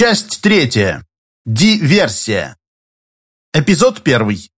Часть третья. Диверсия. Эпизод первый.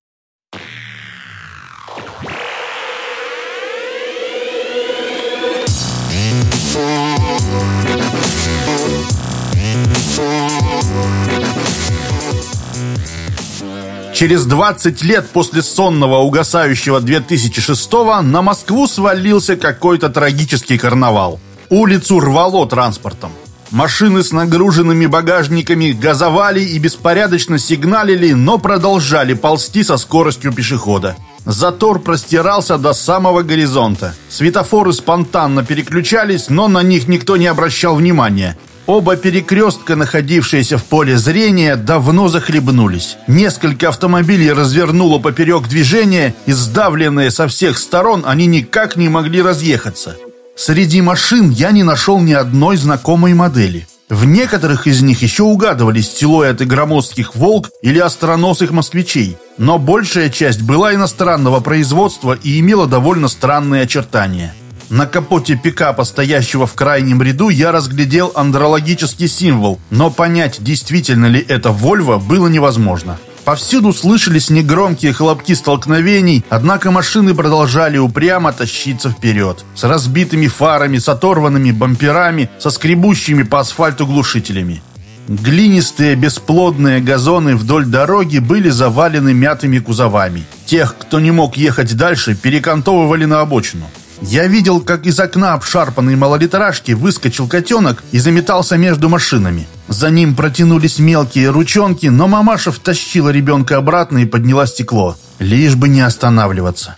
Через 20 лет после сонного угасающего 2006-го на Москву свалился какой-то трагический карнавал. Улицу рвало транспортом. Машины с нагруженными багажниками газовали и беспорядочно сигналили, но продолжали ползти со скоростью пешехода. Затор простирался до самого горизонта. Светофоры спонтанно переключались, но на них никто не обращал внимания. Оба перекрестка, находившиеся в поле зрения, давно захлебнулись. Несколько автомобилей развернуло поперек движения, и сдавленные со всех сторон они никак не могли разъехаться. Среди машин я не нашел ни одной знакомой модели. В некоторых из них еще угадывались силуэты громоздких «Волк» или остроносых москвичей, но большая часть была иностранного производства и имела довольно странные очертания. На капоте пикапа, стоящего в крайнем ряду, я разглядел андрологический символ, но понять, действительно ли это «Вольво», было невозможно. Повсюду слышались негромкие хлопки столкновений, однако машины продолжали упрямо тащиться вперед. С разбитыми фарами, с оторванными бамперами, со скребущими по асфальту глушителями. Глинистые бесплодные газоны вдоль дороги были завалены мятыми кузовами. Тех, кто не мог ехать дальше, перекантовывали на обочину. Я видел, как из окна обшарпанной малолитражки выскочил котенок и заметался между машинами. За ним протянулись мелкие ручонки, но мамаша втащила ребенка обратно и подняла стекло. Лишь бы не останавливаться.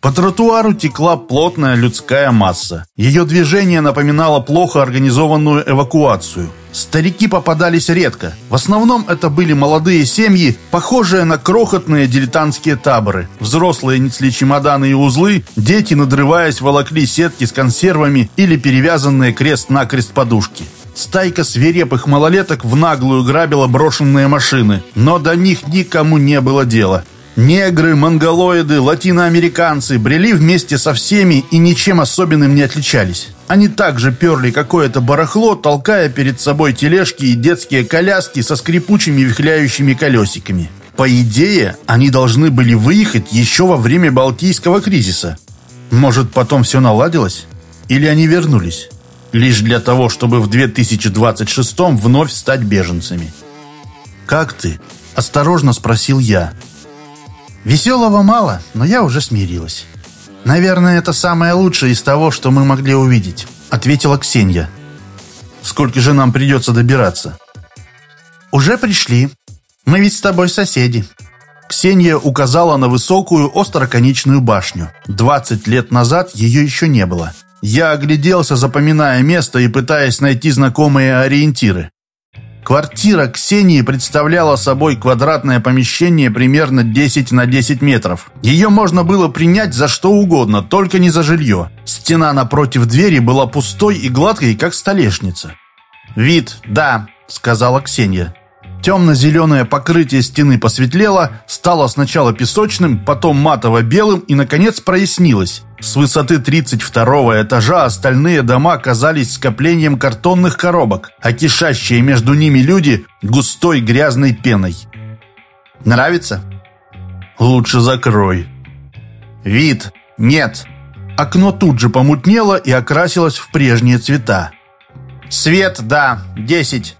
По тротуару текла плотная людская масса. Ее движение напоминало плохо организованную эвакуацию. Старики попадались редко. В основном это были молодые семьи, похожие на крохотные дилетантские таборы. Взрослые несли чемоданы и узлы, дети, надрываясь, волокли сетки с консервами или перевязанные крест-накрест подушки. Стайка свирепых малолеток в наглую грабила брошенные машины, но до них никому не было дела. Негры, монголоиды, латиноамериканцы брели вместе со всеми и ничем особенным не отличались. Они также перли какое-то барахло, толкая перед собой тележки и детские коляски со скрипучими вихляющими колесиками. По идее, они должны были выехать еще во время Балтийского кризиса. Может, потом все наладилось? Или они вернулись? Лишь для того, чтобы в 2026 вновь стать беженцами. «Как ты?» – осторожно спросил я. Веселого мало, но я уже смирилась. «Наверное, это самое лучшее из того, что мы могли увидеть», — ответила Ксения. «Сколько же нам придется добираться?» «Уже пришли. Мы ведь с тобой соседи». Ксения указала на высокую остроконечную башню. Двадцать лет назад ее еще не было. Я огляделся, запоминая место и пытаясь найти знакомые ориентиры. Квартира Ксении представляла собой квадратное помещение примерно 10 на 10 метров. Ее можно было принять за что угодно, только не за жилье. Стена напротив двери была пустой и гладкой, как столешница. «Вид, да», — сказала Ксения. Темно-зеленое покрытие стены посветлело, стало сначала песочным, потом матово-белым и, наконец, прояснилось. С высоты 32 этажа остальные дома казались скоплением картонных коробок, а кишащие между ними люди – густой грязной пеной. «Нравится?» «Лучше закрой». «Вид? Нет». Окно тут же помутнело и окрасилось в прежние цвета. «Свет, да, десять».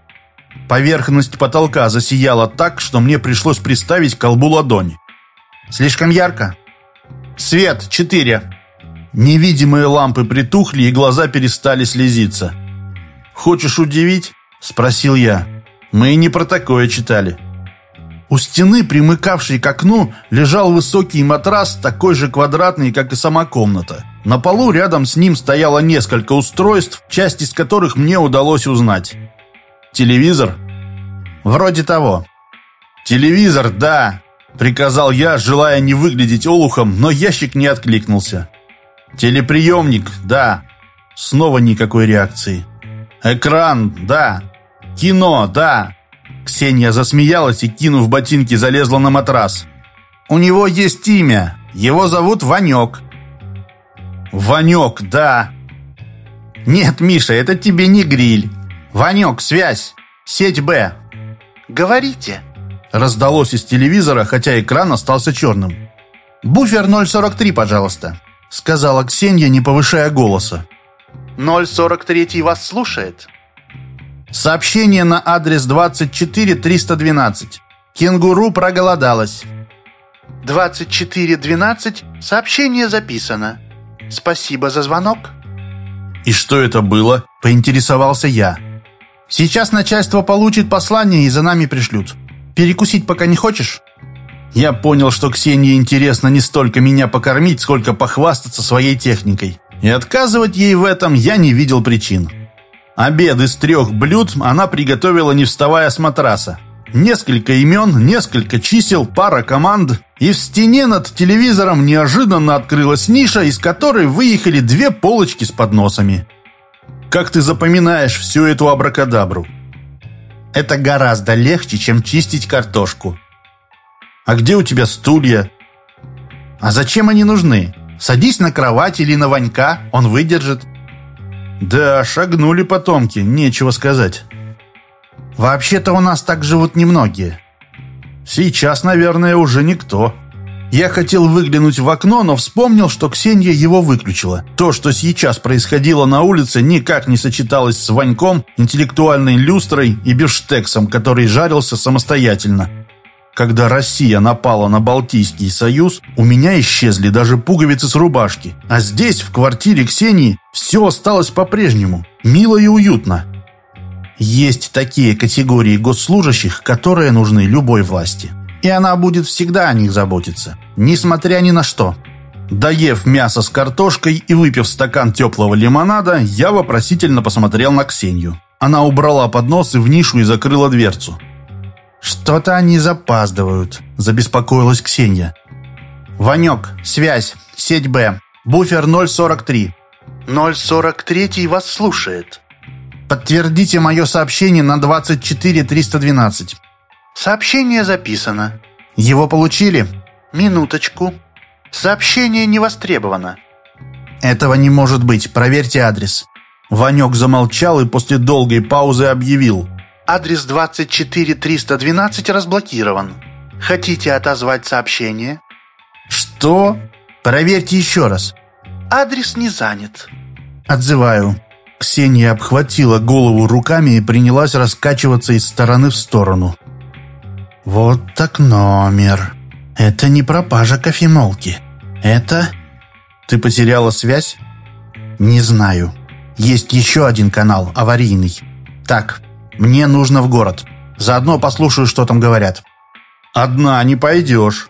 Поверхность потолка засияла так, что мне пришлось приставить колбу ладонь. «Слишком ярко?» «Свет, четыре». Невидимые лампы притухли, и глаза перестали слезиться. «Хочешь удивить?» – спросил я. «Мы и не про такое читали». У стены, примыкавшей к окну, лежал высокий матрас, такой же квадратный, как и сама комната. На полу рядом с ним стояло несколько устройств, часть из которых мне удалось узнать. Телевизор? Вроде того. Телевизор, да, приказал я, желая не выглядеть олухом, но ящик не откликнулся. Телеприемник, да. Снова никакой реакции. Экран, да. Кино, да. Ксения засмеялась и, кинув ботинки, залезла на матрас. У него есть имя. Его зовут Ванек. Ванек, да. Нет, Миша, это тебе не гриль. Ванек, связь. Сеть Б. Говорите. Раздалось из телевизора, хотя экран остался черным. «Буфер 043, пожалуйста», — сказала Ксения, не повышая голоса. 043 вас слушает. Сообщение на адрес 24312. Кенгуру проголодалась. 2412. Сообщение записано. Спасибо за звонок. И что это было? Поинтересовался я. Сейчас начальство получит послание и за нами пришлют. Перекусить пока не хочешь? Я понял, что Ксении интересно не столько меня покормить, сколько похвастаться своей техникой. И отказывать ей в этом я не видел причин. Обед из трех блюд она приготовила, не вставая с матраса. Несколько имен, несколько чисел, пара команд. И в стене над телевизором неожиданно открылась ниша, из которой выехали две полочки с подносами. Как ты запоминаешь всю эту абракадабру? Это гораздо легче, чем чистить картошку. А где у тебя стулья? А зачем они нужны? Садись на кровать или на Ванька, он выдержит. Да, шагнули потомки, нечего сказать. Вообще-то у нас так живут немногие. Сейчас, наверное, уже никто. Я хотел выглянуть в окно, но вспомнил, что Ксения его выключила. То, что сейчас происходило на улице, никак не сочеталось с Ваньком, интеллектуальной люстрой и бифштексом, который жарился самостоятельно. Когда Россия напала на Балтийский союз, у меня исчезли даже пуговицы с рубашки. А здесь, в квартире Ксении, все осталось по-прежнему. Мило и уютно. Есть такие категории госслужащих, которые нужны любой власти. И она будет всегда о них заботиться, несмотря ни на что. Доев мясо с картошкой и выпив стакан теплого лимонада, я вопросительно посмотрел на Ксению. Она убрала поднос в нишу и закрыла дверцу. «Что-то они запаздывают», – забеспокоилась Ксения. «Ванек, связь, сеть Б, буфер 043». «043 вас слушает». «Подтвердите мое сообщение на 24312». «Сообщение записано». «Его получили?» «Минуточку. Сообщение не востребовано». «Этого не может быть. Проверьте адрес». Ванек замолчал и после долгой паузы объявил – Адрес 24312 разблокирован. Хотите отозвать сообщение? Что? Проверьте еще раз. Адрес не занят. Отзываю. Ксения обхватила голову руками и принялась раскачиваться из стороны в сторону. Вот так номер. Это не пропажа кофемолки. Это... Ты потеряла связь? Не знаю. Есть еще один канал, аварийный. Так, мне нужно в город. Заодно послушаю, что там говорят». «Одна не пойдешь».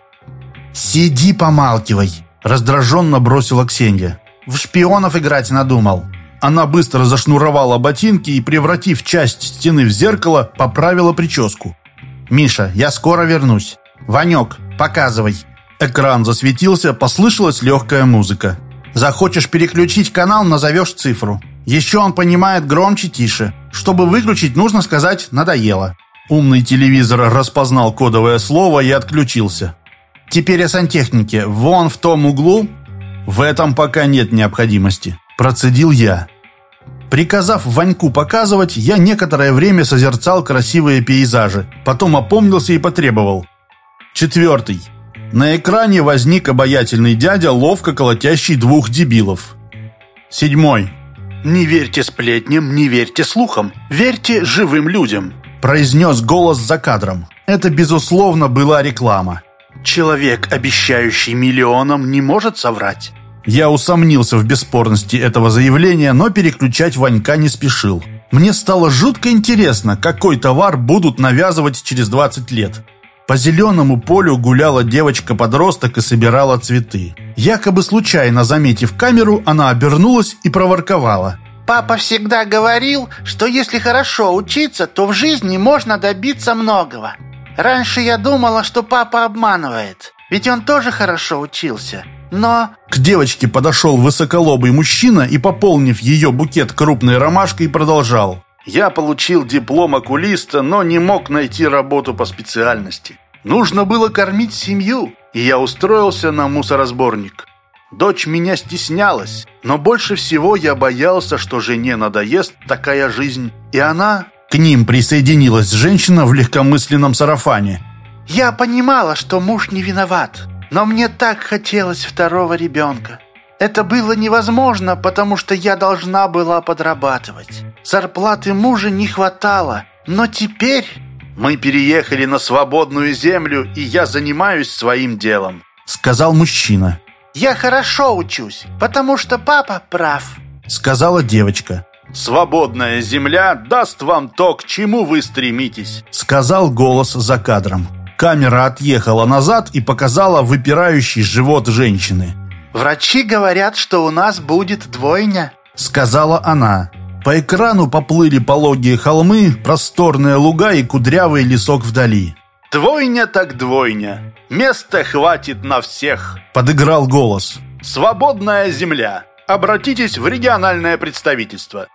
«Сиди, помалкивай», — раздраженно бросила Ксения. «В шпионов играть надумал». Она быстро зашнуровала ботинки и, превратив часть стены в зеркало, поправила прическу. «Миша, я скоро вернусь. Ванек, показывай». Экран засветился, послышалась легкая музыка. «Захочешь переключить канал, назовешь цифру. Еще он понимает громче-тише. Чтобы выключить, нужно сказать «надоело». Умный телевизор распознал кодовое слово и отключился. Теперь о сантехнике. Вон в том углу. В этом пока нет необходимости. Процедил я. Приказав Ваньку показывать, я некоторое время созерцал красивые пейзажи. Потом опомнился и потребовал. Четвертый. На экране возник обаятельный дядя, ловко колотящий двух дебилов. Седьмой. «Не верьте сплетням, не верьте слухам, верьте живым людям», произнес голос за кадром. Это, безусловно, была реклама. «Человек, обещающий миллионам, не может соврать». Я усомнился в бесспорности этого заявления, но переключать Ванька не спешил. Мне стало жутко интересно, какой товар будут навязывать через 20 лет. По зеленому полю гуляла девочка-подросток и собирала цветы. Якобы случайно заметив камеру, она обернулась и проворковала. «Папа всегда говорил, что если хорошо учиться, то в жизни можно добиться многого. Раньше я думала, что папа обманывает, ведь он тоже хорошо учился. Но...» К девочке подошел высоколобый мужчина и, пополнив ее букет крупной ромашкой, продолжал. Я получил диплом окулиста, но не мог найти работу по специальности. Нужно было кормить семью, и я устроился на мусоросборник. Дочь меня стеснялась, но больше всего я боялся, что жене надоест такая жизнь, и она К ним присоединилась женщина в легкомысленном сарафане. «Я понимала, что муж не виноват, но мне так хотелось второго ребенка. Это было невозможно, потому что я должна была подрабатывать. Зарплаты мужа не хватало, но теперь...» «Мы переехали на свободную землю, и я занимаюсь своим делом», — сказал мужчина. «Я хорошо учусь, потому что папа прав», — сказала девочка. «Свободная земля даст вам то, к чему вы стремитесь», — сказал голос за кадром. Камера отъехала назад и показала выпирающий живот женщины. «Врачи говорят, что у нас будет двойня», — сказала она. По экрану поплыли пологие холмы, просторные луга и кудрявый лесок вдали. «Двойня так двойня. Места хватит на всех», — подыграл голос. «Свободная земля. Обратитесь в региональное представительство.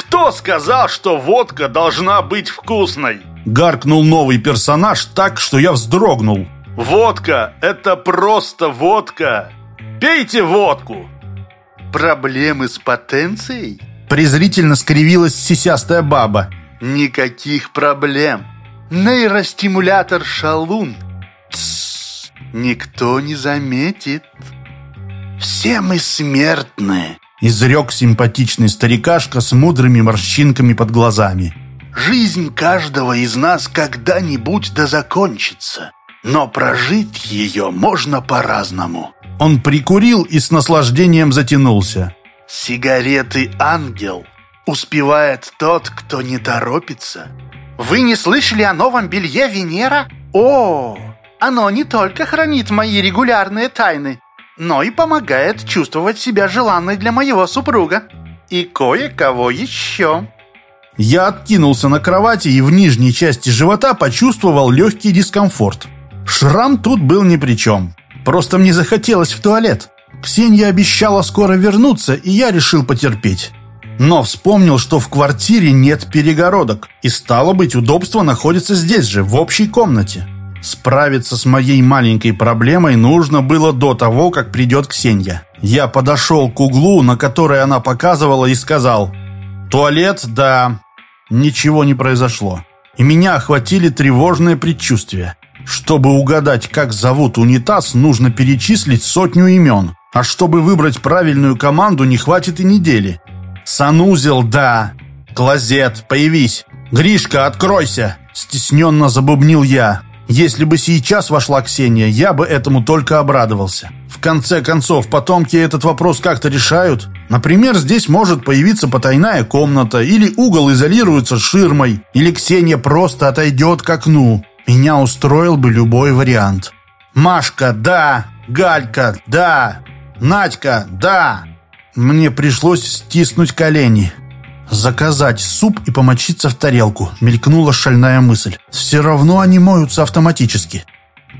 «Кто сказал, что водка должна быть вкусной?» Гаркнул новый персонаж так, что я вздрогнул. «Водка — это просто водка! Пейте водку!» «Проблемы с потенцией?» Презрительно скривилась сисястая баба. «Никаких проблем. Нейростимулятор шалун. Тссс, никто не заметит. Все мы смертные. Изрек симпатичный старикашка с мудрыми морщинками под глазами. «Жизнь каждого из нас когда-нибудь да закончится, но прожить ее можно по-разному». Он прикурил и с наслаждением затянулся. «Сигареты ангел. Успевает тот, кто не торопится». «Вы не слышали о новом белье Венера? О, оно не только хранит мои регулярные тайны, но и помогает чувствовать себя желанной для моего супруга. И кое-кого еще. Я откинулся на кровати и в нижней части живота почувствовал легкий дискомфорт. Шрам тут был ни при чем. Просто мне захотелось в туалет. Ксения обещала скоро вернуться, и я решил потерпеть. Но вспомнил, что в квартире нет перегородок, и стало быть, удобство находится здесь же, в общей комнате. Справиться с моей маленькой проблемой нужно было до того, как придет Ксения. Я подошел к углу, на который она показывала, и сказал «Туалет, да». Ничего не произошло. И меня охватили тревожные предчувствия. Чтобы угадать, как зовут унитаз, нужно перечислить сотню имен. А чтобы выбрать правильную команду, не хватит и недели. Санузел, да. Клозет, появись. Гришка, откройся. Стесненно забубнил я. Если бы сейчас вошла Ксения, я бы этому только обрадовался. В конце концов, потомки этот вопрос как-то решают. Например, здесь может появиться потайная комната, или угол изолируется ширмой, или Ксения просто отойдет к окну. Меня устроил бы любой вариант. Машка, да. Галька, да. Надька, да. Мне пришлось стиснуть колени. Заказать суп и помочиться в тарелку. Мелькнула шальная мысль. Все равно они моются автоматически.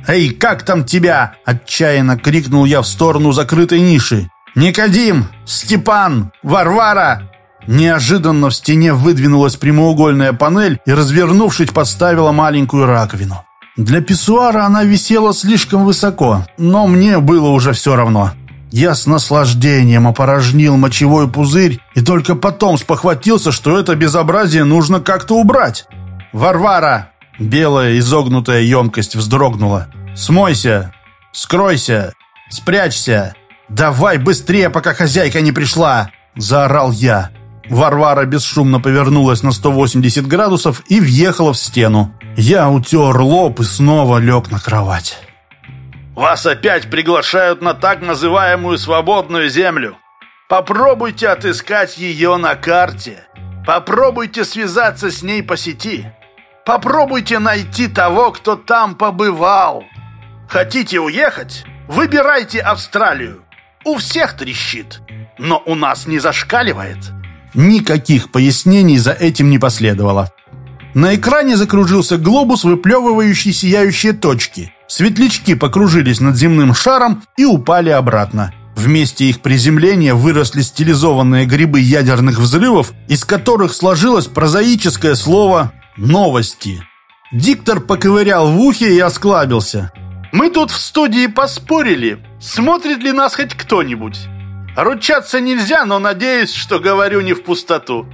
«Эй, как там тебя?» – отчаянно крикнул я в сторону закрытой ниши. «Никодим! Степан! Варвара!» Неожиданно в стене выдвинулась прямоугольная панель и, развернувшись, поставила маленькую раковину. Для писсуара она висела слишком высоко, но мне было уже все равно. Я с наслаждением опорожнил мочевой пузырь и только потом спохватился, что это безобразие нужно как-то убрать. «Варвара!» Белая изогнутая емкость вздрогнула. «Смойся! Скройся! Спрячься! Давай быстрее, пока хозяйка не пришла!» Заорал я. Варвара бесшумно повернулась на 180 градусов и въехала в стену. Я утер лоб и снова лег на кровать. Вас опять приглашают на так называемую свободную землю. Попробуйте отыскать ее на карте. Попробуйте связаться с ней по сети. Попробуйте найти того, кто там побывал. Хотите уехать? Выбирайте Австралию. У всех трещит, но у нас не зашкаливает. Никаких пояснений за этим не последовало. На экране закружился глобус, выплевывающий сияющие точки – Светлячки покружились над земным шаром и упали обратно. Вместе их приземления выросли стилизованные грибы ядерных взрывов, из которых сложилось прозаическое слово «новости». Диктор поковырял в ухе и осклабился. «Мы тут в студии поспорили, смотрит ли нас хоть кто-нибудь. Ручаться нельзя, но надеюсь, что говорю не в пустоту.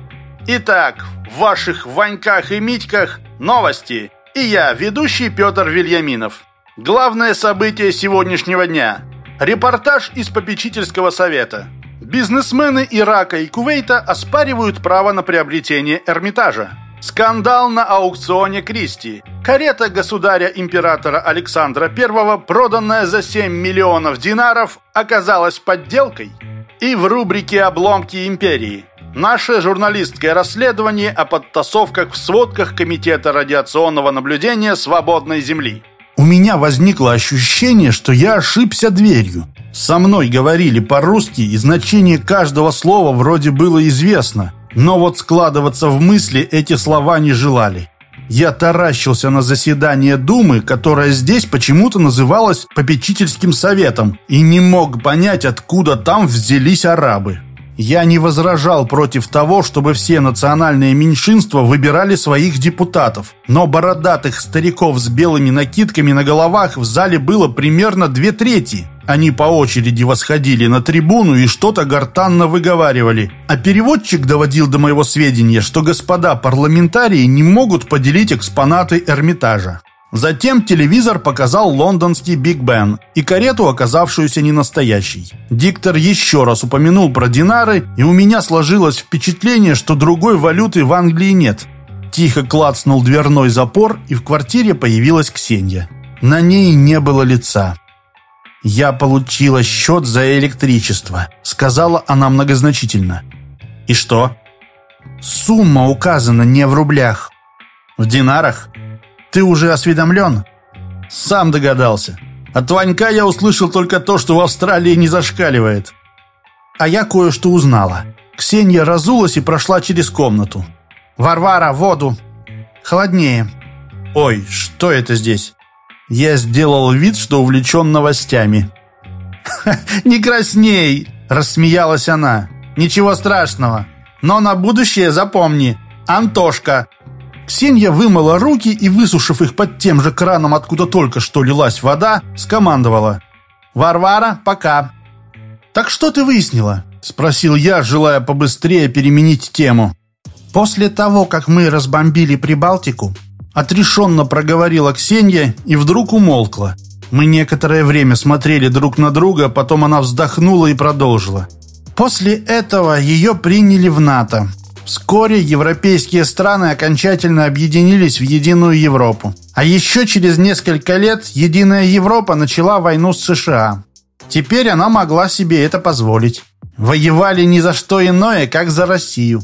Итак, в ваших Ваньках и Митьках новости. И я, ведущий Петр Вильяминов. Главное событие сегодняшнего дня. Репортаж из попечительского совета. Бизнесмены Ирака и Кувейта оспаривают право на приобретение Эрмитажа. Скандал на аукционе Кристи. Карета государя-императора Александра I, проданная за 7 миллионов динаров, оказалась подделкой. И в рубрике «Обломки империи» наше журналистское расследование о подтасовках в сводках Комитета радиационного наблюдения свободной Земли. У меня возникло ощущение, что я ошибся дверью. Со мной говорили по-русски, и значение каждого слова вроде было известно. Но вот складываться в мысли эти слова не желали. Я таращился на заседание Думы, которое здесь почему-то называлось попечительским советом, и не мог понять, откуда там взялись арабы. Я не возражал против того, чтобы все национальные меньшинства выбирали своих депутатов, но бородатых стариков с белыми накидками на головах в зале было примерно две трети. Они по очереди восходили на трибуну и что-то гортанно выговаривали. А переводчик доводил до моего сведения, что господа парламентарии не могут поделить экспонаты Эрмитажа. Затем телевизор показал лондонский Биг Бен и карету, оказавшуюся ненастоящей. Диктор еще раз упомянул про динары, и у меня сложилось впечатление, что другой валюты в Англии нет. Тихо клацнул дверной запор, и в квартире появилась Ксения. На ней не было лица. «Я получила счет за электричество», — сказала она многозначительно. «И что?» «Сумма указана не в рублях». «В динарах?» Ты уже осведомлен?» «Сам догадался. От Ванька я услышал только то, что в Австралии не зашкаливает». А я кое-что узнала. Ксения разулась и прошла через комнату. «Варвара, воду!» «Холоднее». «Ой, что это здесь?» Я сделал вид, что увлечен новостями. «Не красней!» – рассмеялась она. «Ничего страшного. Но на будущее запомни. Антошка, Ксения вымыла руки и, высушив их под тем же краном, откуда только что лилась вода, скомандовала. «Варвара, пока!» «Так что ты выяснила?» – спросил я, желая побыстрее переменить тему. «После того, как мы разбомбили Прибалтику, отрешенно проговорила Ксения и вдруг умолкла. Мы некоторое время смотрели друг на друга, потом она вздохнула и продолжила. После этого ее приняли в НАТО. Вскоре европейские страны окончательно объединились в единую Европу. А еще через несколько лет единая Европа начала войну с США. Теперь она могла себе это позволить. Воевали ни за что иное, как за Россию.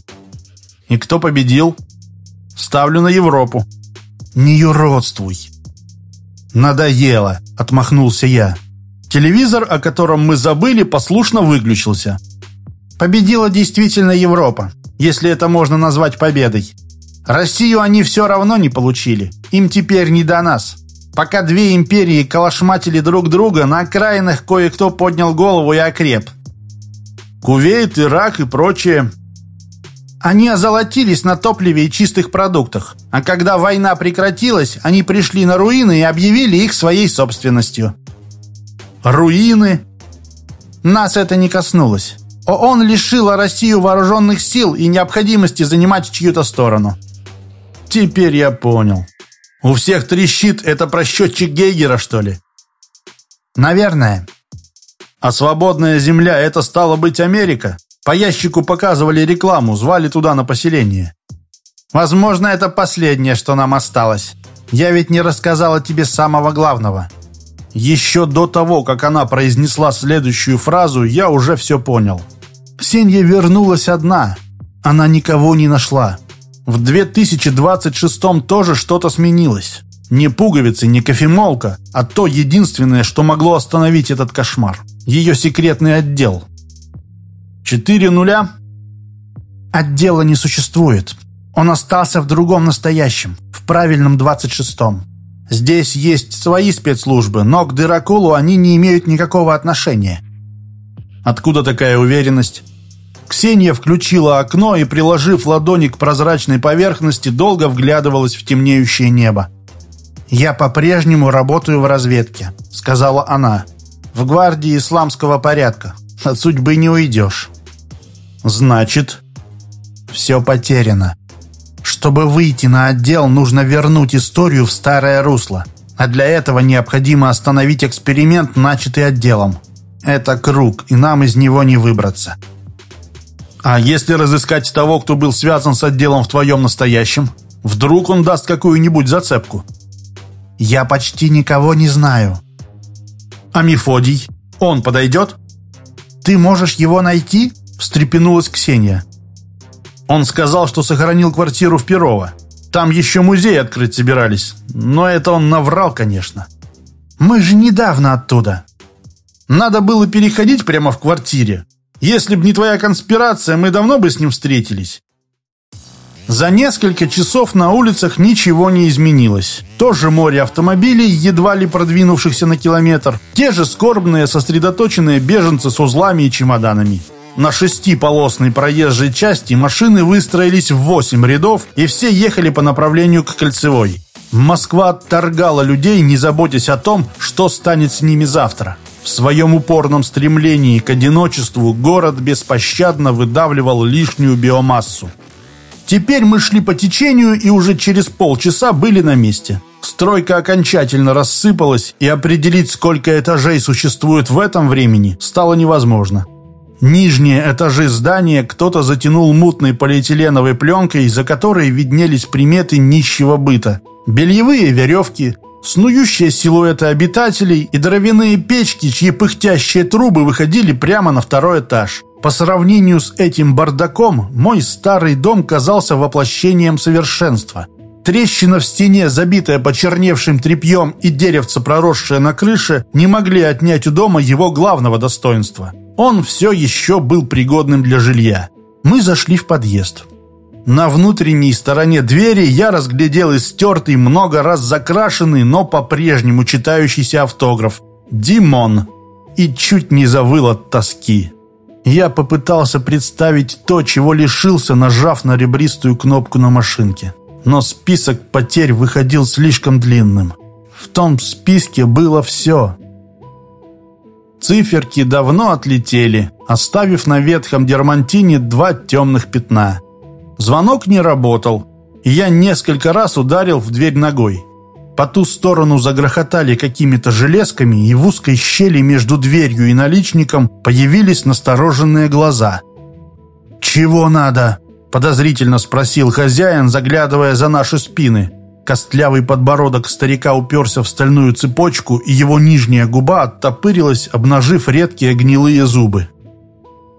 И кто победил? Ставлю на Европу. Не юродствуй. Надоело, отмахнулся я. Телевизор, о котором мы забыли, послушно выключился. Победила действительно Европа если это можно назвать победой. Россию они все равно не получили. Им теперь не до нас. Пока две империи калашматили друг друга, на окраинах кое-кто поднял голову и окреп. Кувейт, Ирак и прочее. Они озолотились на топливе и чистых продуктах. А когда война прекратилась, они пришли на руины и объявили их своей собственностью. Руины? Нас это не коснулось. ООН лишила Россию вооруженных сил и необходимости занимать чью-то сторону. Теперь я понял. У всех трещит это про счетчик Гейгера, что ли? Наверное. А свободная земля — это стало быть Америка? По ящику показывали рекламу, звали туда на поселение. Возможно, это последнее, что нам осталось. Я ведь не рассказала тебе самого главного. Еще до того, как она произнесла следующую фразу, я уже все понял. Ксения вернулась одна. Она никого не нашла. В 2026 тоже что-то сменилось. Не пуговицы, не кофемолка, а то единственное, что могло остановить этот кошмар. Ее секретный отдел. Четыре нуля? Отдела не существует. Он остался в другом настоящем, в правильном 26-м. Здесь есть свои спецслужбы, но к Дыракулу они не имеют никакого отношения. Откуда такая уверенность? Ксения включила окно и, приложив ладони к прозрачной поверхности, долго вглядывалась в темнеющее небо. «Я по-прежнему работаю в разведке», — сказала она. «В гвардии исламского порядка. От судьбы не уйдешь». «Значит...» все потеряно. Чтобы выйти на отдел, нужно вернуть историю в старое русло. А для этого необходимо остановить эксперимент, начатый отделом. Это круг, и нам из него не выбраться. А если разыскать того, кто был связан с отделом в твоем настоящем? Вдруг он даст какую-нибудь зацепку? Я почти никого не знаю. А Мефодий? Он подойдет? Ты можешь его найти? Встрепенулась Ксения. Он сказал, что сохранил квартиру в Перово. Там еще музей открыть собирались. Но это он наврал, конечно. Мы же недавно оттуда. Надо было переходить прямо в квартире. Если б не твоя конспирация, мы давно бы с ним встретились. За несколько часов на улицах ничего не изменилось. То же море автомобилей, едва ли продвинувшихся на километр. Те же скорбные, сосредоточенные беженцы с узлами и чемоданами. На шестиполосной проезжей части машины выстроились в восемь рядов, и все ехали по направлению к Кольцевой. Москва отторгала людей, не заботясь о том, что станет с ними завтра. В своем упорном стремлении к одиночеству город беспощадно выдавливал лишнюю биомассу. Теперь мы шли по течению и уже через полчаса были на месте. Стройка окончательно рассыпалась, и определить, сколько этажей существует в этом времени, стало невозможно. Нижние этажи здания кто-то затянул мутной полиэтиленовой пленкой, за которой виднелись приметы нищего быта. Бельевые веревки, снующие силуэты обитателей и дровяные печки, чьи пыхтящие трубы выходили прямо на второй этаж. По сравнению с этим бардаком, мой старый дом казался воплощением совершенства. Трещина в стене, забитая почерневшим тряпьем и деревце, проросшее на крыше, не могли отнять у дома его главного достоинства. Он все еще был пригодным для жилья. Мы зашли в подъезд. На внутренней стороне двери я разглядел истертый, много раз закрашенный, но по-прежнему читающийся автограф «Димон» и чуть не завыл от тоски. Я попытался представить то, чего лишился, нажав на ребристую кнопку на машинке. Но список потерь выходил слишком длинным. В том списке было все. Циферки давно отлетели, оставив на ветхом дермантине два темных пятна. Звонок не работал, и я несколько раз ударил в дверь ногой. По ту сторону загрохотали какими-то железками, и в узкой щели между дверью и наличником появились настороженные глаза. «Чего надо?» – подозрительно спросил хозяин, заглядывая за наши спины. Костлявый подбородок старика уперся в стальную цепочку, и его нижняя губа оттопырилась, обнажив редкие гнилые зубы.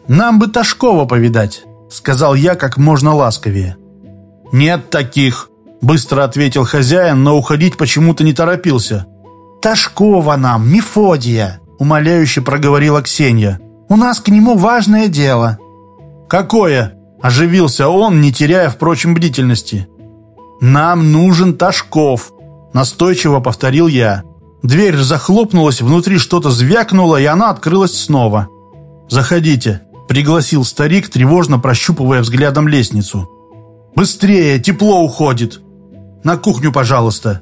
«Нам бы Ташкова повидать», – сказал я как можно ласковее. «Нет таких», Быстро ответил хозяин, но уходить почему-то не торопился. «Ташкова нам, Мефодия!» Умоляюще проговорила Ксения. «У нас к нему важное дело». «Какое?» Оживился он, не теряя, впрочем, бдительности. «Нам нужен Ташков», настойчиво повторил я. Дверь захлопнулась, внутри что-то звякнуло, и она открылась снова. «Заходите», — пригласил старик, тревожно прощупывая взглядом лестницу. «Быстрее, тепло уходит!» На кухню, пожалуйста».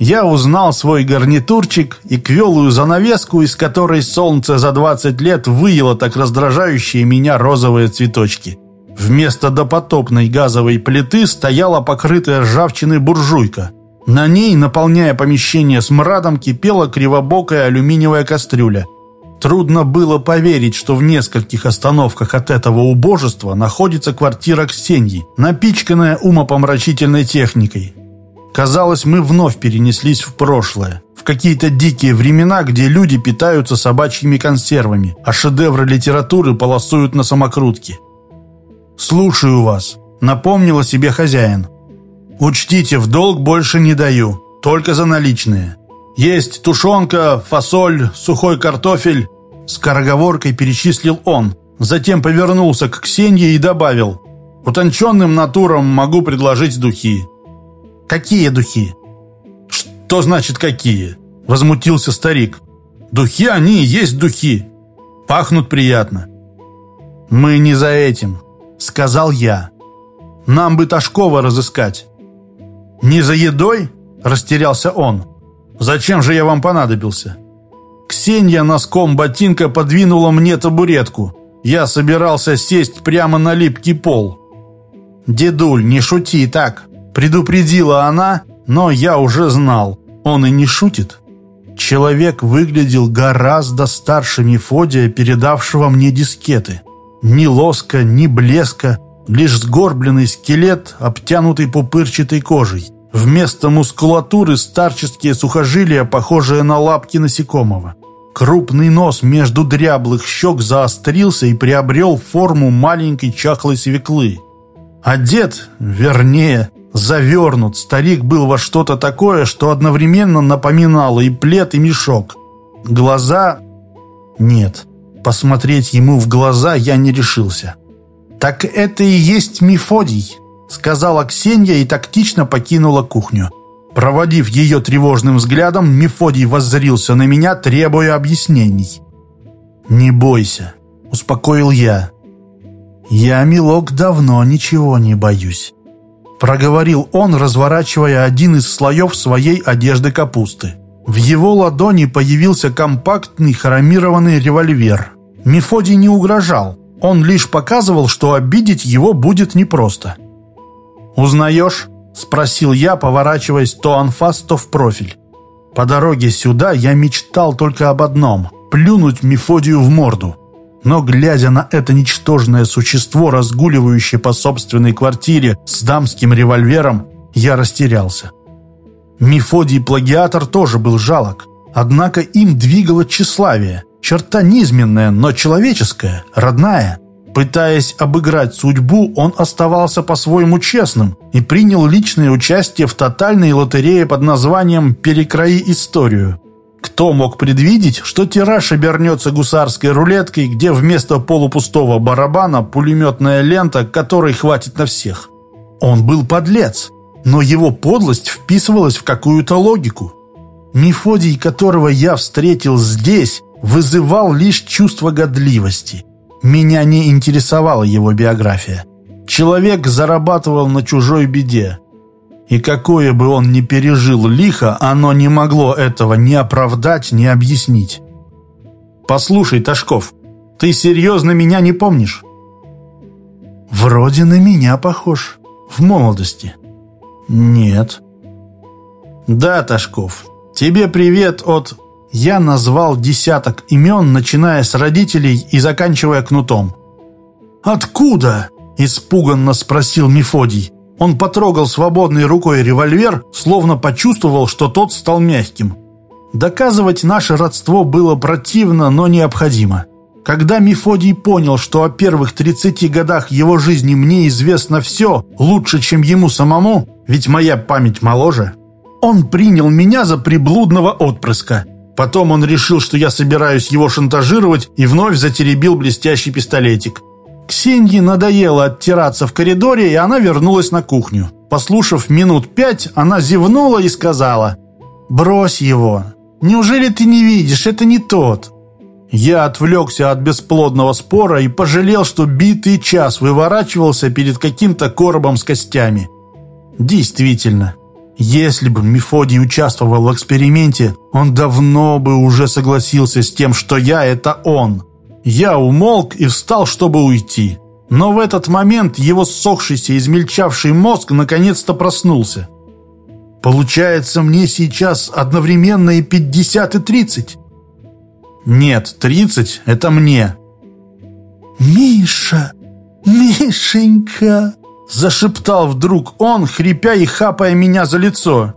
Я узнал свой гарнитурчик и квелую занавеску, из которой солнце за 20 лет выело так раздражающие меня розовые цветочки. Вместо допотопной газовой плиты стояла покрытая ржавчиной буржуйка. На ней, наполняя помещение смрадом, кипела кривобокая алюминиевая кастрюля. Трудно было поверить, что в нескольких остановках от этого убожества находится квартира Ксеньи, напичканная умопомрачительной техникой. Казалось, мы вновь перенеслись в прошлое, в какие-то дикие времена, где люди питаются собачьими консервами, а шедевры литературы полосуют на самокрутке. «Слушаю вас», — напомнил себе хозяин. «Учтите, в долг больше не даю, только за наличные. Есть тушенка, фасоль, сухой картофель». Скороговоркой перечислил он, затем повернулся к Ксенье и добавил, «Утонченным натурам могу предложить духи. «Какие духи?» «Что значит «какие»?» Возмутился старик. «Духи они есть духи. Пахнут приятно». «Мы не за этим», — сказал я. «Нам бы Ташкова разыскать». «Не за едой?» — растерялся он. «Зачем же я вам понадобился?» Ксения носком ботинка подвинула мне табуретку. Я собирался сесть прямо на липкий пол. «Дедуль, не шути так!» Предупредила она, но я уже знал. Он и не шутит. Человек выглядел гораздо старше Мефодия, передавшего мне дискеты. Ни лоска, ни блеска, лишь сгорбленный скелет, обтянутый пупырчатой кожей. Вместо мускулатуры старческие сухожилия, похожие на лапки насекомого. Крупный нос между дряблых щек заострился и приобрел форму маленькой чахлой свеклы. Одет, вернее, завернут, старик был во что-то такое, что одновременно напоминало и плед, и мешок. Глаза... Нет, посмотреть ему в глаза я не решился. «Так это и есть Мефодий», — сказала Ксения и тактично покинула кухню. Проводив ее тревожным взглядом, Мефодий воззрился на меня, требуя объяснений. «Не бойся», — успокоил я. «Я, милок, давно ничего не боюсь», — проговорил он, разворачивая один из слоев своей одежды капусты. В его ладони появился компактный хромированный револьвер. Мефодий не угрожал, он лишь показывал, что обидеть его будет непросто. «Узнаешь?» — спросил я, поворачиваясь то анфас, то в профиль. По дороге сюда я мечтал только об одном — плюнуть Мефодию в морду. Но, глядя на это ничтожное существо, разгуливающее по собственной квартире с дамским револьвером, я растерялся. Мефодий-плагиатор тоже был жалок, однако им двигало тщеславие, черта низменная, но человеческая, родная. Пытаясь обыграть судьбу, он оставался по-своему честным и принял личное участие в тотальной лотерее под названием «Перекрои историю». Кто мог предвидеть, что тираж обернется гусарской рулеткой, где вместо полупустого барабана пулеметная лента, которой хватит на всех? Он был подлец, но его подлость вписывалась в какую-то логику. Мефодий, которого я встретил здесь, вызывал лишь чувство годливости – меня не интересовала его биография. Человек зарабатывал на чужой беде. И какое бы он ни пережил лихо, оно не могло этого ни оправдать, ни объяснить. «Послушай, Ташков, ты серьезно меня не помнишь?» «Вроде на меня похож. В молодости». «Нет». «Да, Ташков, тебе привет от я назвал десяток имен, начиная с родителей и заканчивая кнутом. «Откуда?» – испуганно спросил Мефодий. Он потрогал свободной рукой револьвер, словно почувствовал, что тот стал мягким. Доказывать наше родство было противно, но необходимо. Когда Мефодий понял, что о первых 30 годах его жизни мне известно все, лучше, чем ему самому, ведь моя память моложе, он принял меня за приблудного отпрыска – Потом он решил, что я собираюсь его шантажировать, и вновь затеребил блестящий пистолетик. Ксенье надоело оттираться в коридоре, и она вернулась на кухню. Послушав минут пять, она зевнула и сказала, «Брось его. Неужели ты не видишь, это не тот». Я отвлекся от бесплодного спора и пожалел, что битый час выворачивался перед каким-то коробом с костями. Действительно, если бы Мефодий участвовал в эксперименте, он давно бы уже согласился с тем, что я – это он. Я умолк и встал, чтобы уйти. Но в этот момент его ссохшийся, измельчавший мозг наконец-то проснулся. Получается, мне сейчас одновременно и 50, и 30? Нет, 30 – это мне. «Миша! Мишенька!» Зашептал вдруг он, хрипя и хапая меня за лицо.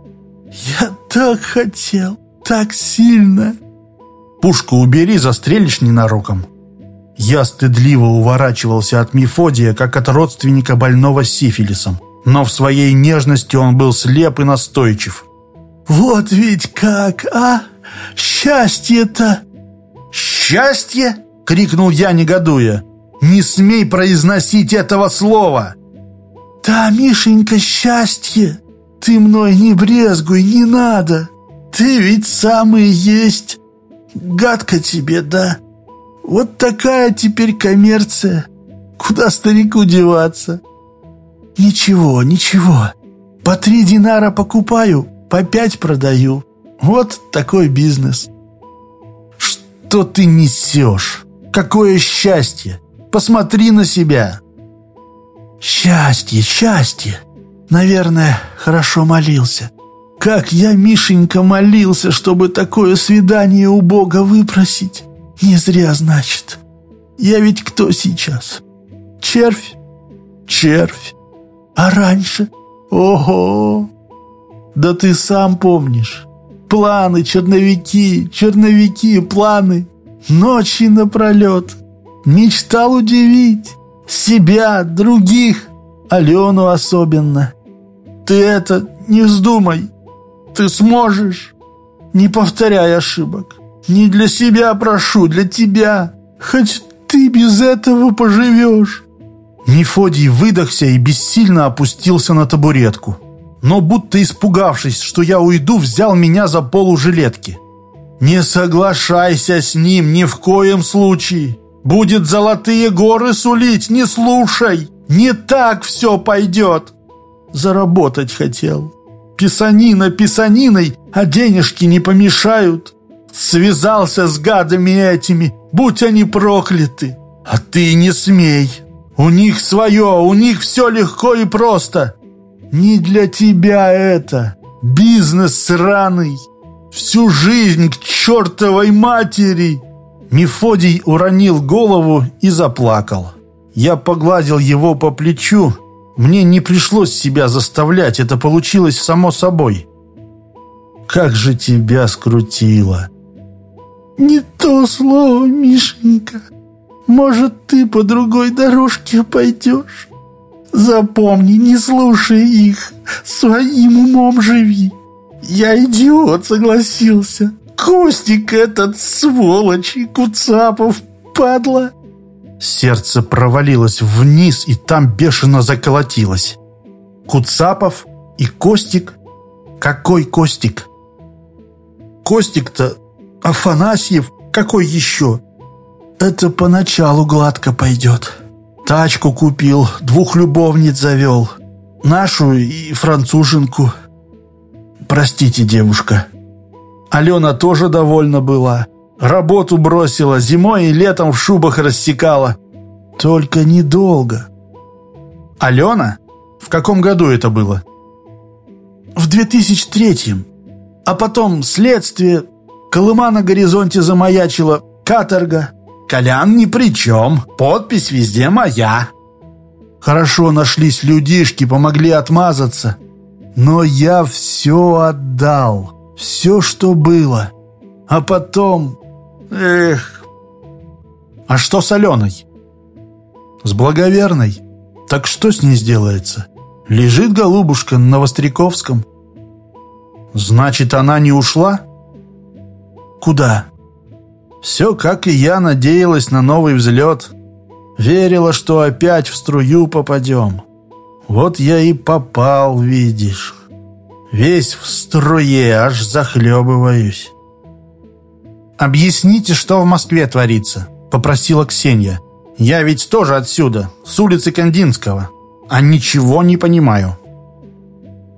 «Я так хотел, так сильно!» «Пушку убери, застрелишь ненароком!» Я стыдливо уворачивался от Мефодия, как от родственника больного сифилисом. Но в своей нежности он был слеп и настойчив. «Вот ведь как, а? Счастье-то!» «Счастье?» — крикнул я, негодуя. «Не смей произносить этого слова!» «Да, Мишенька, счастье! Ты мной не брезгуй, не надо! Ты ведь самый есть! Гадко тебе, да? Вот такая теперь коммерция! Куда старику деваться?» «Ничего, ничего. По три динара покупаю, по пять продаю. Вот такой бизнес». «Что ты несешь? Какое счастье! Посмотри на себя!» Счастье, счастье. Наверное, хорошо молился. Как я, Мишенька, молился, чтобы такое свидание у Бога выпросить. Не зря, значит. Я ведь кто сейчас? Червь? Червь. А раньше? Ого! Да ты сам помнишь. Планы, черновики, черновики, планы. Ночи напролет. Мечтал удивить. Себя, других. Алену особенно. Ты это не вздумай. Ты сможешь. Не повторяй ошибок. Не для себя прошу, для тебя. Хоть ты без этого поживешь. Мефодий выдохся и бессильно опустился на табуретку. Но будто испугавшись, что я уйду, взял меня за полу жилетки. «Не соглашайся с ним ни в коем случае! Будет золотые горы сулить, не слушай! Не так все пойдет!» Заработать хотел. Писанина писаниной, а денежки не помешают. Связался с гадами этими, будь они прокляты. А ты не смей. У них свое, у них все легко и просто. Не для тебя это. Бизнес сраный. Всю жизнь к чертовой матери. Мефодий уронил голову и заплакал. Я погладил его по плечу. Мне не пришлось себя заставлять, это получилось само собой. Как же тебя скрутило. Не то слово, Мишенька. Может, ты по другой дорожке пойдешь? Запомни, не слушай их. Своим умом живи. Я идиот, согласился. Костик этот, сволочь, и Куцапов, падла. Сердце провалилось вниз и там бешено заколотилось. Куцапов и Костик? Какой Костик? Костик-то Афанасьев, какой еще? Это поначалу гладко пойдет. Тачку купил, двух любовниц завел. Нашу и француженку. Простите, девушка. Алена тоже довольна была. Работу бросила, зимой и летом в шубах рассекала. Только недолго. Алена? В каком году это было? В 2003-м. А потом следствие, Колыма на горизонте замаячила, каторга. Колян ни при чем, подпись везде моя. Хорошо нашлись людишки, помогли отмазаться. Но я все отдал, все, что было. А потом Эх. А что с Аленой? С благоверной. Так что с ней сделается? Лежит голубушка на Востряковском. Значит, она не ушла? Куда? Все, как и я, надеялась на новый взлет. Верила, что опять в струю попадем. Вот я и попал, видишь. Весь в струе, аж захлебываюсь. «Объясните, что в Москве творится», — попросила Ксения. «Я ведь тоже отсюда, с улицы Кандинского, а ничего не понимаю».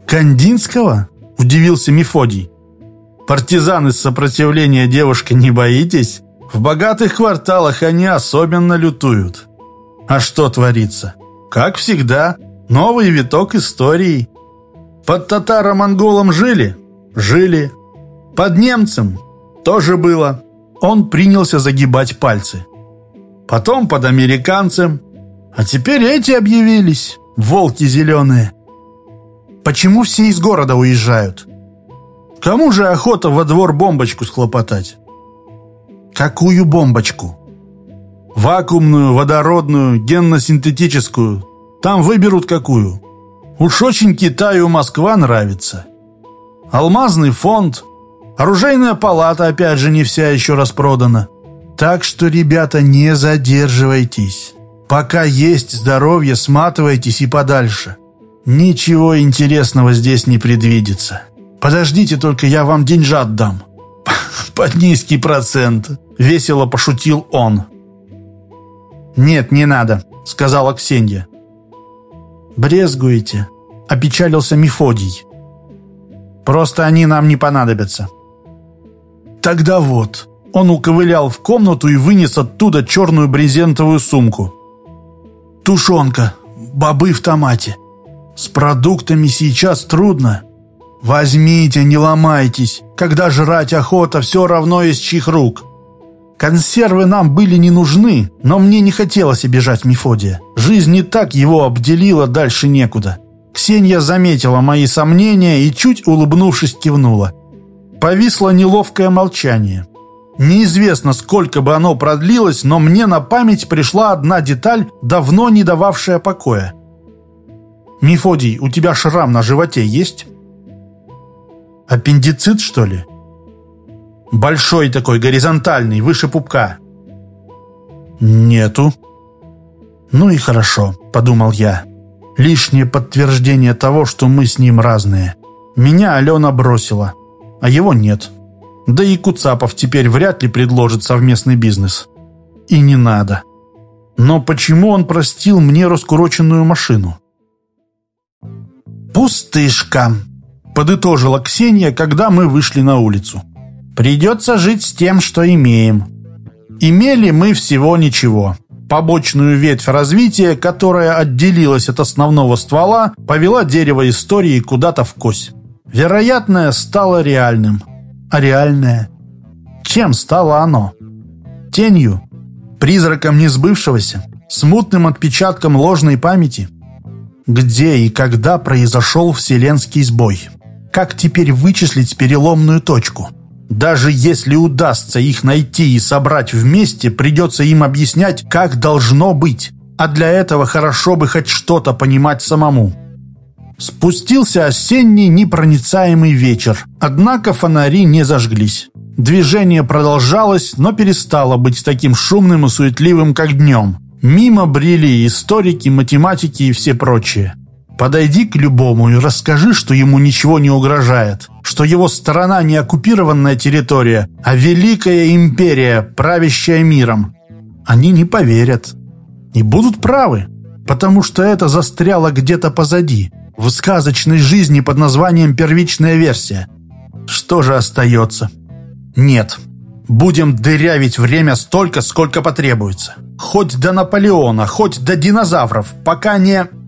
«Кандинского?» — удивился Мефодий. «Партизаны сопротивления девушка не боитесь? В богатых кварталах они особенно лютуют. А что творится? Как всегда, новый виток истории. Под татаро-монголом жили? Жили. Под немцем тоже было. Он принялся загибать пальцы. Потом под американцем. А теперь эти объявились, волки зеленые. Почему все из города уезжают? Кому же охота во двор бомбочку схлопотать? Какую бомбочку? Вакуумную, водородную, генно-синтетическую. Там выберут какую. Уж очень Китаю Москва нравится. Алмазный фонд, Оружейная палата, опять же, не вся еще распродана. Так что, ребята, не задерживайтесь. Пока есть здоровье, сматывайтесь и подальше. Ничего интересного здесь не предвидится. Подождите, только я вам деньжат дам. Под низкий процент. Весело пошутил он. «Нет, не надо», — сказала Ксения. «Брезгуете?» — опечалился Мефодий. «Просто они нам не понадобятся». Тогда вот, он уковылял в комнату и вынес оттуда черную брезентовую сумку. «Тушенка, бобы в томате. С продуктами сейчас трудно. Возьмите, не ломайтесь. Когда жрать охота, все равно из чьих рук. Консервы нам были не нужны, но мне не хотелось обижать Мефодия. Жизнь не так его обделила, дальше некуда. Ксения заметила мои сомнения и, чуть улыбнувшись, кивнула. Повисло неловкое молчание. Неизвестно, сколько бы оно продлилось, но мне на память пришла одна деталь, давно не дававшая покоя. «Мефодий, у тебя шрам на животе есть?» «Аппендицит, что ли?» «Большой такой, горизонтальный, выше пупка». «Нету». «Ну и хорошо», — подумал я. «Лишнее подтверждение того, что мы с ним разные. Меня Алена бросила, а его нет». Да и Куцапов теперь вряд ли предложит совместный бизнес. И не надо. Но почему он простил мне раскуроченную машину? «Пустышка», — подытожила Ксения, когда мы вышли на улицу. «Придется жить с тем, что имеем». Имели мы всего ничего. Побочную ветвь развития, которая отделилась от основного ствола, повела дерево истории куда-то в кось. Вероятное стало реальным а реальное. Чем стало оно? Тенью? Призраком несбывшегося? Смутным отпечатком ложной памяти? Где и когда произошел вселенский сбой? Как теперь вычислить переломную точку? Даже если удастся их найти и собрать вместе, придется им объяснять, как должно быть. А для этого хорошо бы хоть что-то понимать самому. Спустился осенний непроницаемый вечер, однако фонари не зажглись. Движение продолжалось, но перестало быть таким шумным и суетливым, как днем. Мимо брели историки, математики и все прочие. Подойди к любому и расскажи, что ему ничего не угрожает, что его страна не оккупированная территория, а великая империя, правящая миром. Они не поверят. И будут правы, потому что это застряло где-то позади, в сказочной жизни под названием «Первичная версия». Что же остается? Нет. Будем дырявить время столько, сколько потребуется. Хоть до Наполеона, хоть до динозавров, пока не...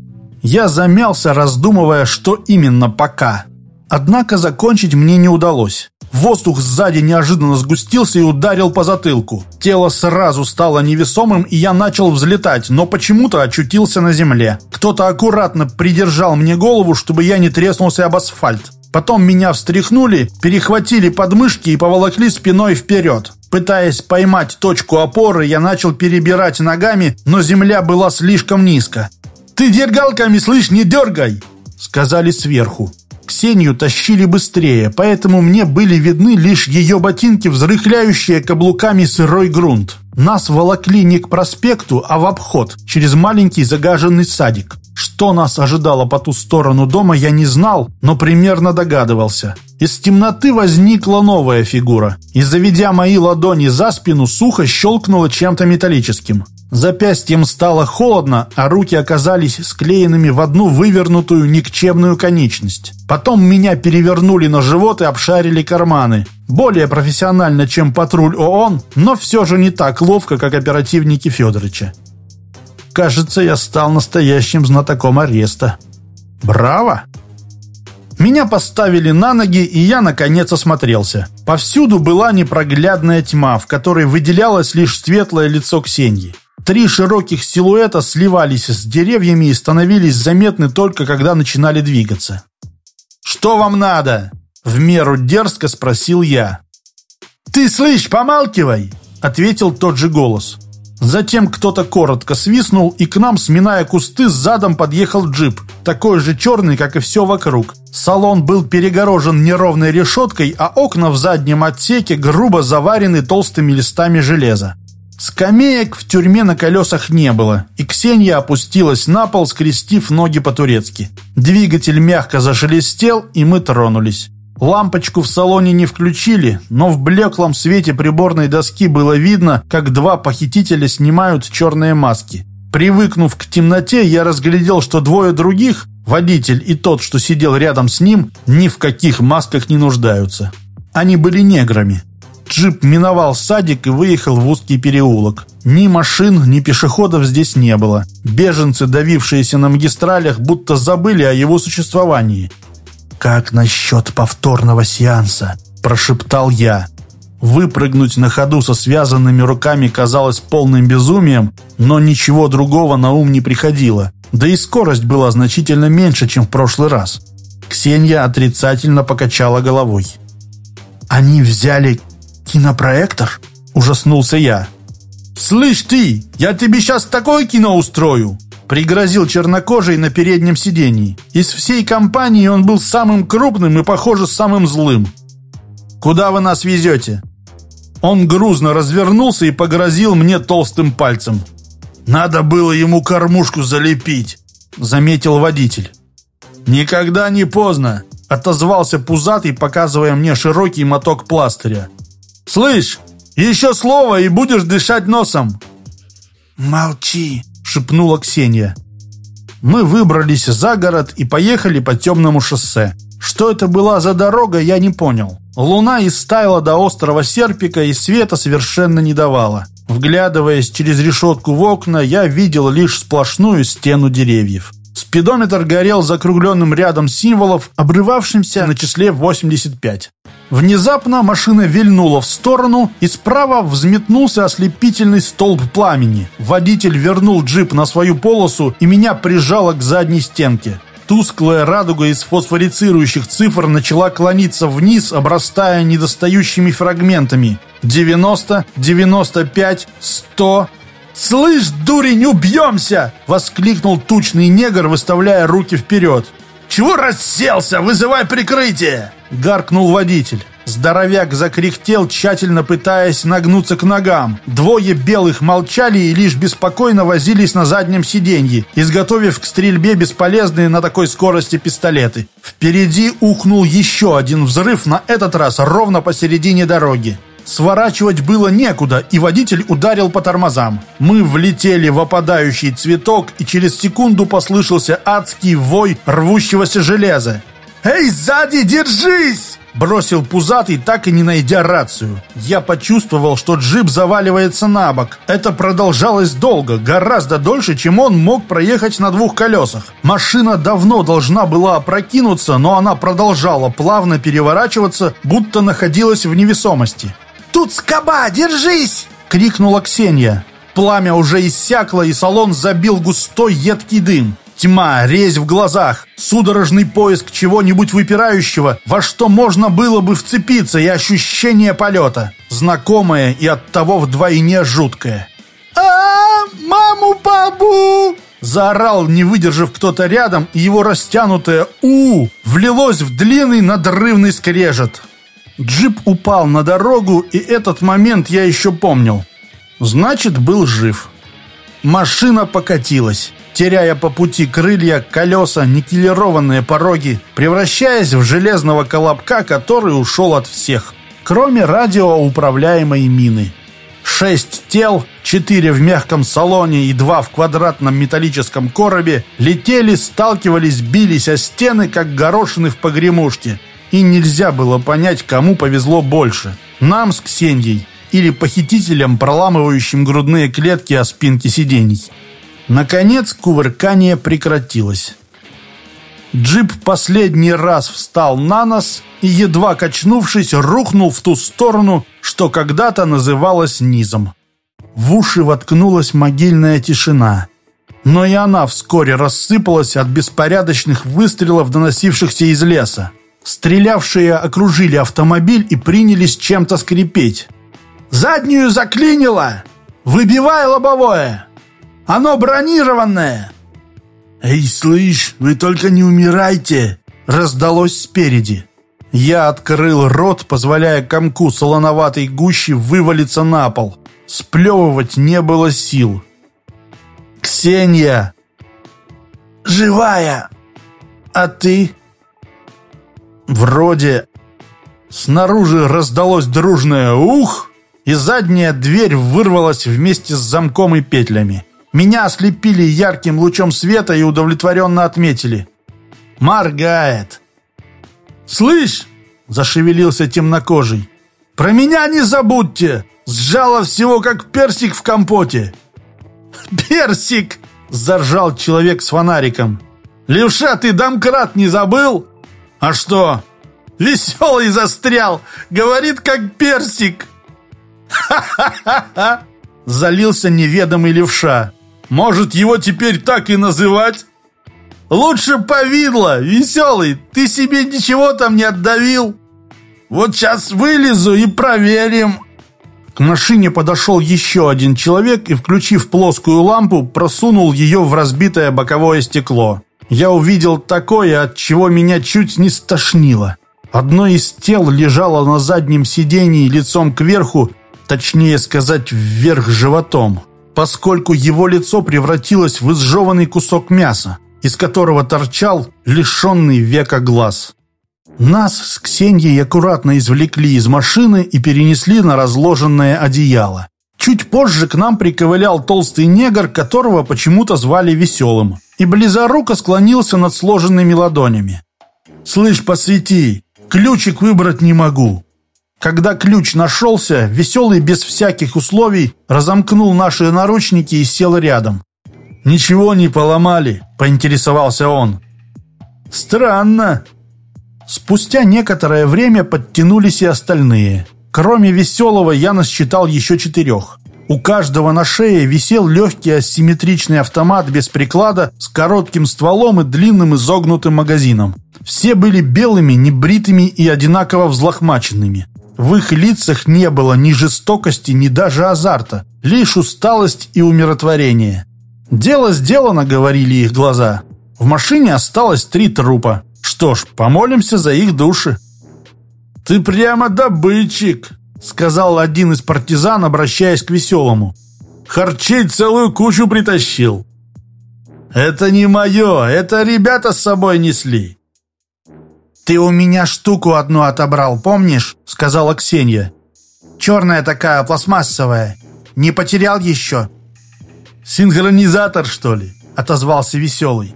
Я замялся, раздумывая, что именно пока. Однако закончить мне не удалось. Воздух сзади неожиданно сгустился и ударил по затылку. Тело сразу стало невесомым, и я начал взлетать, но почему-то очутился на земле. Кто-то аккуратно придержал мне голову, чтобы я не треснулся об асфальт. Потом меня встряхнули, перехватили подмышки и поволокли спиной вперед. Пытаясь поймать точку опоры, я начал перебирать ногами, но земля была слишком низко. «Ты дергалками, слышь, не дергай!» Сказали сверху. Ксению тащили быстрее, поэтому мне были видны лишь ее ботинки, взрыхляющие каблуками сырой грунт. Нас волокли не к проспекту, а в обход, через маленький загаженный садик. Что нас ожидало по ту сторону дома, я не знал, но примерно догадывался. Из темноты возникла новая фигура, и, заведя мои ладони за спину, сухо щелкнула чем-то металлическим. Запястьем стало холодно, а руки оказались склеенными в одну вывернутую никчемную конечность. Потом меня перевернули на живот и обшарили карманы. Более профессионально, чем патруль ООН, но все же не так ловко, как оперативники Федоровича. Кажется, я стал настоящим знатоком ареста. Браво! Меня поставили на ноги, и я, наконец, осмотрелся. Повсюду была непроглядная тьма, в которой выделялось лишь светлое лицо Ксеньи. Три широких силуэта сливались с деревьями и становились заметны только когда начинали двигаться. «Что вам надо?» — в меру дерзко спросил я. «Ты слышь, помалкивай!» — ответил тот же голос. Затем кто-то коротко свистнул, и к нам, сминая кусты, задом подъехал джип, такой же черный, как и все вокруг. Салон был перегорожен неровной решеткой, а окна в заднем отсеке грубо заварены толстыми листами железа. Скамеек в тюрьме на колесах не было, и Ксения опустилась на пол, скрестив ноги по-турецки. Двигатель мягко зашелестел, и мы тронулись. Лампочку в салоне не включили, но в блеклом свете приборной доски было видно, как два похитителя снимают черные маски. Привыкнув к темноте, я разглядел, что двое других, водитель и тот, что сидел рядом с ним, ни в каких масках не нуждаются. Они были неграми. Джип миновал садик и выехал в узкий переулок. Ни машин, ни пешеходов здесь не было. Беженцы, давившиеся на магистралях, будто забыли о его существовании. «Как насчет повторного сеанса?» – прошептал я. Выпрыгнуть на ходу со связанными руками казалось полным безумием, но ничего другого на ум не приходило. Да и скорость была значительно меньше, чем в прошлый раз. Ксения отрицательно покачала головой. «Они взяли кинопроектор?» – ужаснулся я. «Слышь ты, я тебе сейчас такое кино устрою!» Пригрозил чернокожий на переднем сидении. Из всей компании он был самым крупным и, похоже, самым злым. «Куда вы нас везете?» Он грузно развернулся и погрозил мне толстым пальцем. «Надо было ему кормушку залепить», — заметил водитель. «Никогда не поздно», — отозвался пузатый, показывая мне широкий моток пластыря. «Слышь, еще слово, и будешь дышать носом!» «Молчи!» — шепнула Ксения. Мы выбрались за город и поехали по темному шоссе. Что это была за дорога, я не понял. Луна истаяла до острова Серпика и света совершенно не давала. Вглядываясь через решетку в окна, я видел лишь сплошную стену деревьев. Спидометр горел закругленным рядом символов, обрывавшимся на числе 85. Внезапно машина вильнула в сторону, и справа взметнулся ослепительный столб пламени. Водитель вернул джип на свою полосу, и меня прижало к задней стенке. Тусклая радуга из фосфорицирующих цифр начала клониться вниз, обрастая недостающими фрагментами. 90, 95, 100... «Слышь, дурень, убьемся!» — воскликнул тучный негр, выставляя руки вперед. «Чего расселся? Вызывай прикрытие!» — гаркнул водитель. Здоровяк закряхтел, тщательно пытаясь нагнуться к ногам. Двое белых молчали и лишь беспокойно возились на заднем сиденье, изготовив к стрельбе бесполезные на такой скорости пистолеты. Впереди ухнул еще один взрыв, на этот раз ровно посередине дороги. Сворачивать было некуда, и водитель ударил по тормозам. Мы влетели в опадающий цветок, и через секунду послышался адский вой рвущегося железа. «Эй, сзади, держись!» Бросил пузатый, так и не найдя рацию. Я почувствовал, что джип заваливается на бок. Это продолжалось долго, гораздо дольше, чем он мог проехать на двух колесах. Машина давно должна была опрокинуться, но она продолжала плавно переворачиваться, будто находилась в невесомости. «Тут скоба, держись!» — крикнула Ксения. Пламя уже иссякло, и салон забил густой едкий дым. Тьма, резь в глазах, судорожный поиск чего-нибудь выпирающего, во что можно было бы вцепиться, и ощущение полета. Знакомое и оттого вдвойне жуткое. а, Маму, бабу!» Заорал, не выдержав кто-то рядом, и его растянутое «У» влилось в длинный надрывный скрежет. Джип упал на дорогу, и этот момент я еще помнил. Значит, был жив. Машина покатилась, теряя по пути крылья, колеса, никелированные пороги, превращаясь в железного колобка, который ушел от всех, кроме радиоуправляемой мины. Шесть тел, четыре в мягком салоне и два в квадратном металлическом коробе, летели, сталкивались, бились о стены, как горошины в погремушке – и нельзя было понять, кому повезло больше. Нам с Ксеньей или похитителям, проламывающим грудные клетки о спинке сидений. Наконец кувыркание прекратилось. Джип последний раз встал на нос и, едва качнувшись, рухнул в ту сторону, что когда-то называлось низом. В уши воткнулась могильная тишина. Но и она вскоре рассыпалась от беспорядочных выстрелов, доносившихся из леса. Стрелявшие окружили автомобиль и принялись чем-то скрипеть. «Заднюю заклинило! Выбивай лобовое! Оно бронированное!» «Эй, слышь, вы только не умирайте!» Раздалось спереди. Я открыл рот, позволяя комку солоноватой гущи вывалиться на пол. Сплевывать не было сил. «Ксения!» «Живая!» «А ты?» Вроде... Снаружи раздалось дружное «Ух!» и задняя дверь вырвалась вместе с замком и петлями. Меня ослепили ярким лучом света и удовлетворенно отметили. «Моргает!» «Слышь!» – зашевелился темнокожий. Про меня не забудьте! Сжало всего, как персик в компоте!» «Персик!» — заржал человек с фонариком. «Левша, ты домкрат не забыл?» «А что?» «Веселый застрял! Говорит, как персик!» «Ха-ха-ха-ха!» — залился неведомый левша. «Может, его теперь так и называть?» «Лучше повидло, веселый! Ты себе ничего там не отдавил!» «Вот сейчас вылезу и проверим!» К машине подошел еще один человек и, включив плоскую лампу, просунул ее в разбитое боковое стекло. Я увидел такое, от чего меня чуть не стошнило. Одно из тел лежало на заднем сидении лицом кверху, точнее сказать, вверх животом, поскольку его лицо превратилось в изжеванный кусок мяса, из которого торчал лишенный века глаз. Нас с Ксенией аккуратно извлекли из машины и перенесли на разложенное одеяло. Чуть позже к нам приковылял толстый негр, которого почему-то звали Веселым, и близоруко склонился над сложенными ладонями. «Слышь, посвети, ключик выбрать не могу». Когда ключ нашелся, Веселый без всяких условий разомкнул наши наручники и сел рядом. «Ничего не поломали?» – поинтересовался он. «Странно», Спустя некоторое время подтянулись и остальные. Кроме веселого я насчитал еще четырех. У каждого на шее висел легкий асимметричный автомат без приклада с коротким стволом и длинным изогнутым магазином. Все были белыми, небритыми и одинаково взлохмаченными. В их лицах не было ни жестокости, ни даже азарта, лишь усталость и умиротворение. «Дело сделано», — говорили их глаза. В машине осталось три трупа. Что ж, помолимся за их души. «Ты прямо добытчик», — сказал один из партизан, обращаясь к веселому. «Харчей целую кучу притащил». «Это не мое, это ребята с собой несли». «Ты у меня штуку одну отобрал, помнишь?» — сказала Ксения. «Черная такая, пластмассовая. Не потерял еще?» «Синхронизатор, что ли?» — отозвался веселый.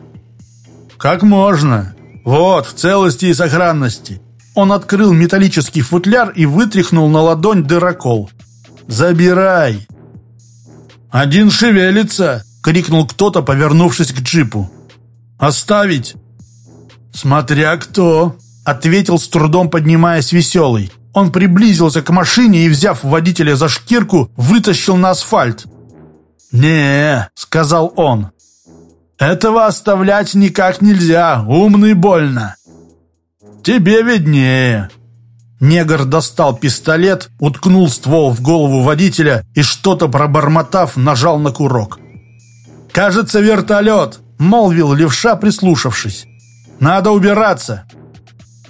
«Как можно? «Вот, в целости и сохранности». Он открыл металлический футляр и вытряхнул на ладонь дырокол. «Забирай!» «Один шевелится!» — крикнул кто-то, повернувшись к джипу. «Оставить!» «Смотря кто!» — ответил с трудом поднимаясь веселый. Он приблизился к машине и, взяв водителя за шкирку, вытащил на асфальт. «Не», — сказал он, этого оставлять никак нельзя, умный больно. Тебе виднее. Негр достал пистолет, уткнул ствол в голову водителя и, что-то пробормотав, нажал на курок. «Кажется, вертолет!» — молвил левша, прислушавшись. «Надо убираться!»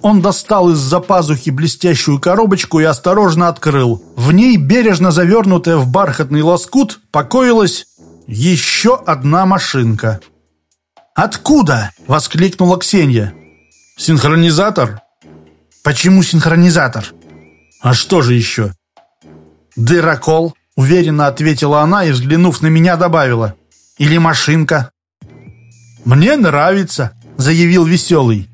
Он достал из-за пазухи блестящую коробочку и осторожно открыл. В ней, бережно завернутая в бархатный лоскут, покоилась еще одна машинка. «Откуда?» — воскликнула Ксения. «Синхронизатор?» «Почему синхронизатор?» «А что же еще?» «Дырокол», — уверенно ответила она и, взглянув на меня, добавила. «Или машинка?» «Мне нравится», — заявил веселый.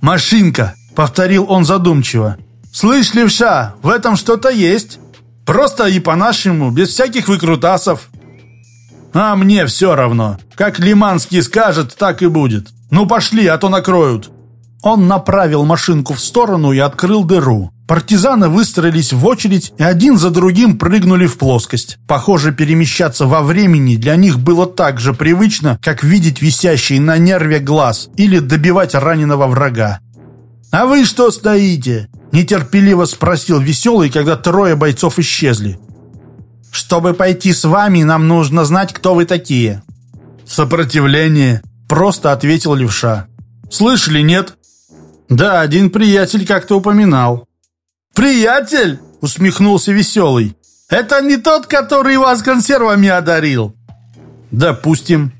«Машинка», — повторил он задумчиво. «Слышь, левша, в этом что-то есть. Просто и по-нашему, без всяких выкрутасов». А мне все равно. Как Лиманский скажет, так и будет. Ну пошли, а то накроют. Он направил машинку в сторону и открыл дыру. Партизаны выстроились в очередь и один за другим прыгнули в плоскость. Похоже, перемещаться во времени для них было так же привычно, как видеть висящий на нерве глаз или добивать раненого врага. «А вы что стоите?» – нетерпеливо спросил Веселый, когда трое бойцов исчезли. Чтобы пойти с вами, нам нужно знать, кто вы такие». «Сопротивление», — просто ответил левша. «Слышали, нет?» «Да, один приятель как-то упоминал». «Приятель?» — усмехнулся веселый. «Это не тот, который вас консервами одарил?» «Допустим».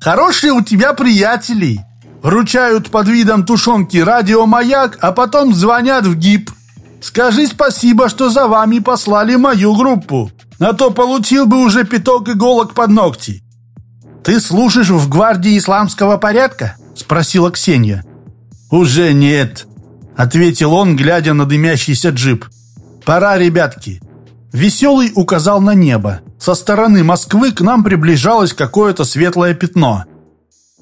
«Хорошие у тебя приятели. Вручают под видом тушенки радиомаяк, а потом звонят в ГИП. Скажи спасибо, что за вами послали мою группу а то получил бы уже пяток иголок под ногти. «Ты служишь в гвардии исламского порядка?» — спросила Ксения. «Уже нет», — ответил он, глядя на дымящийся джип. «Пора, ребятки!» Веселый указал на небо. Со стороны Москвы к нам приближалось какое-то светлое пятно.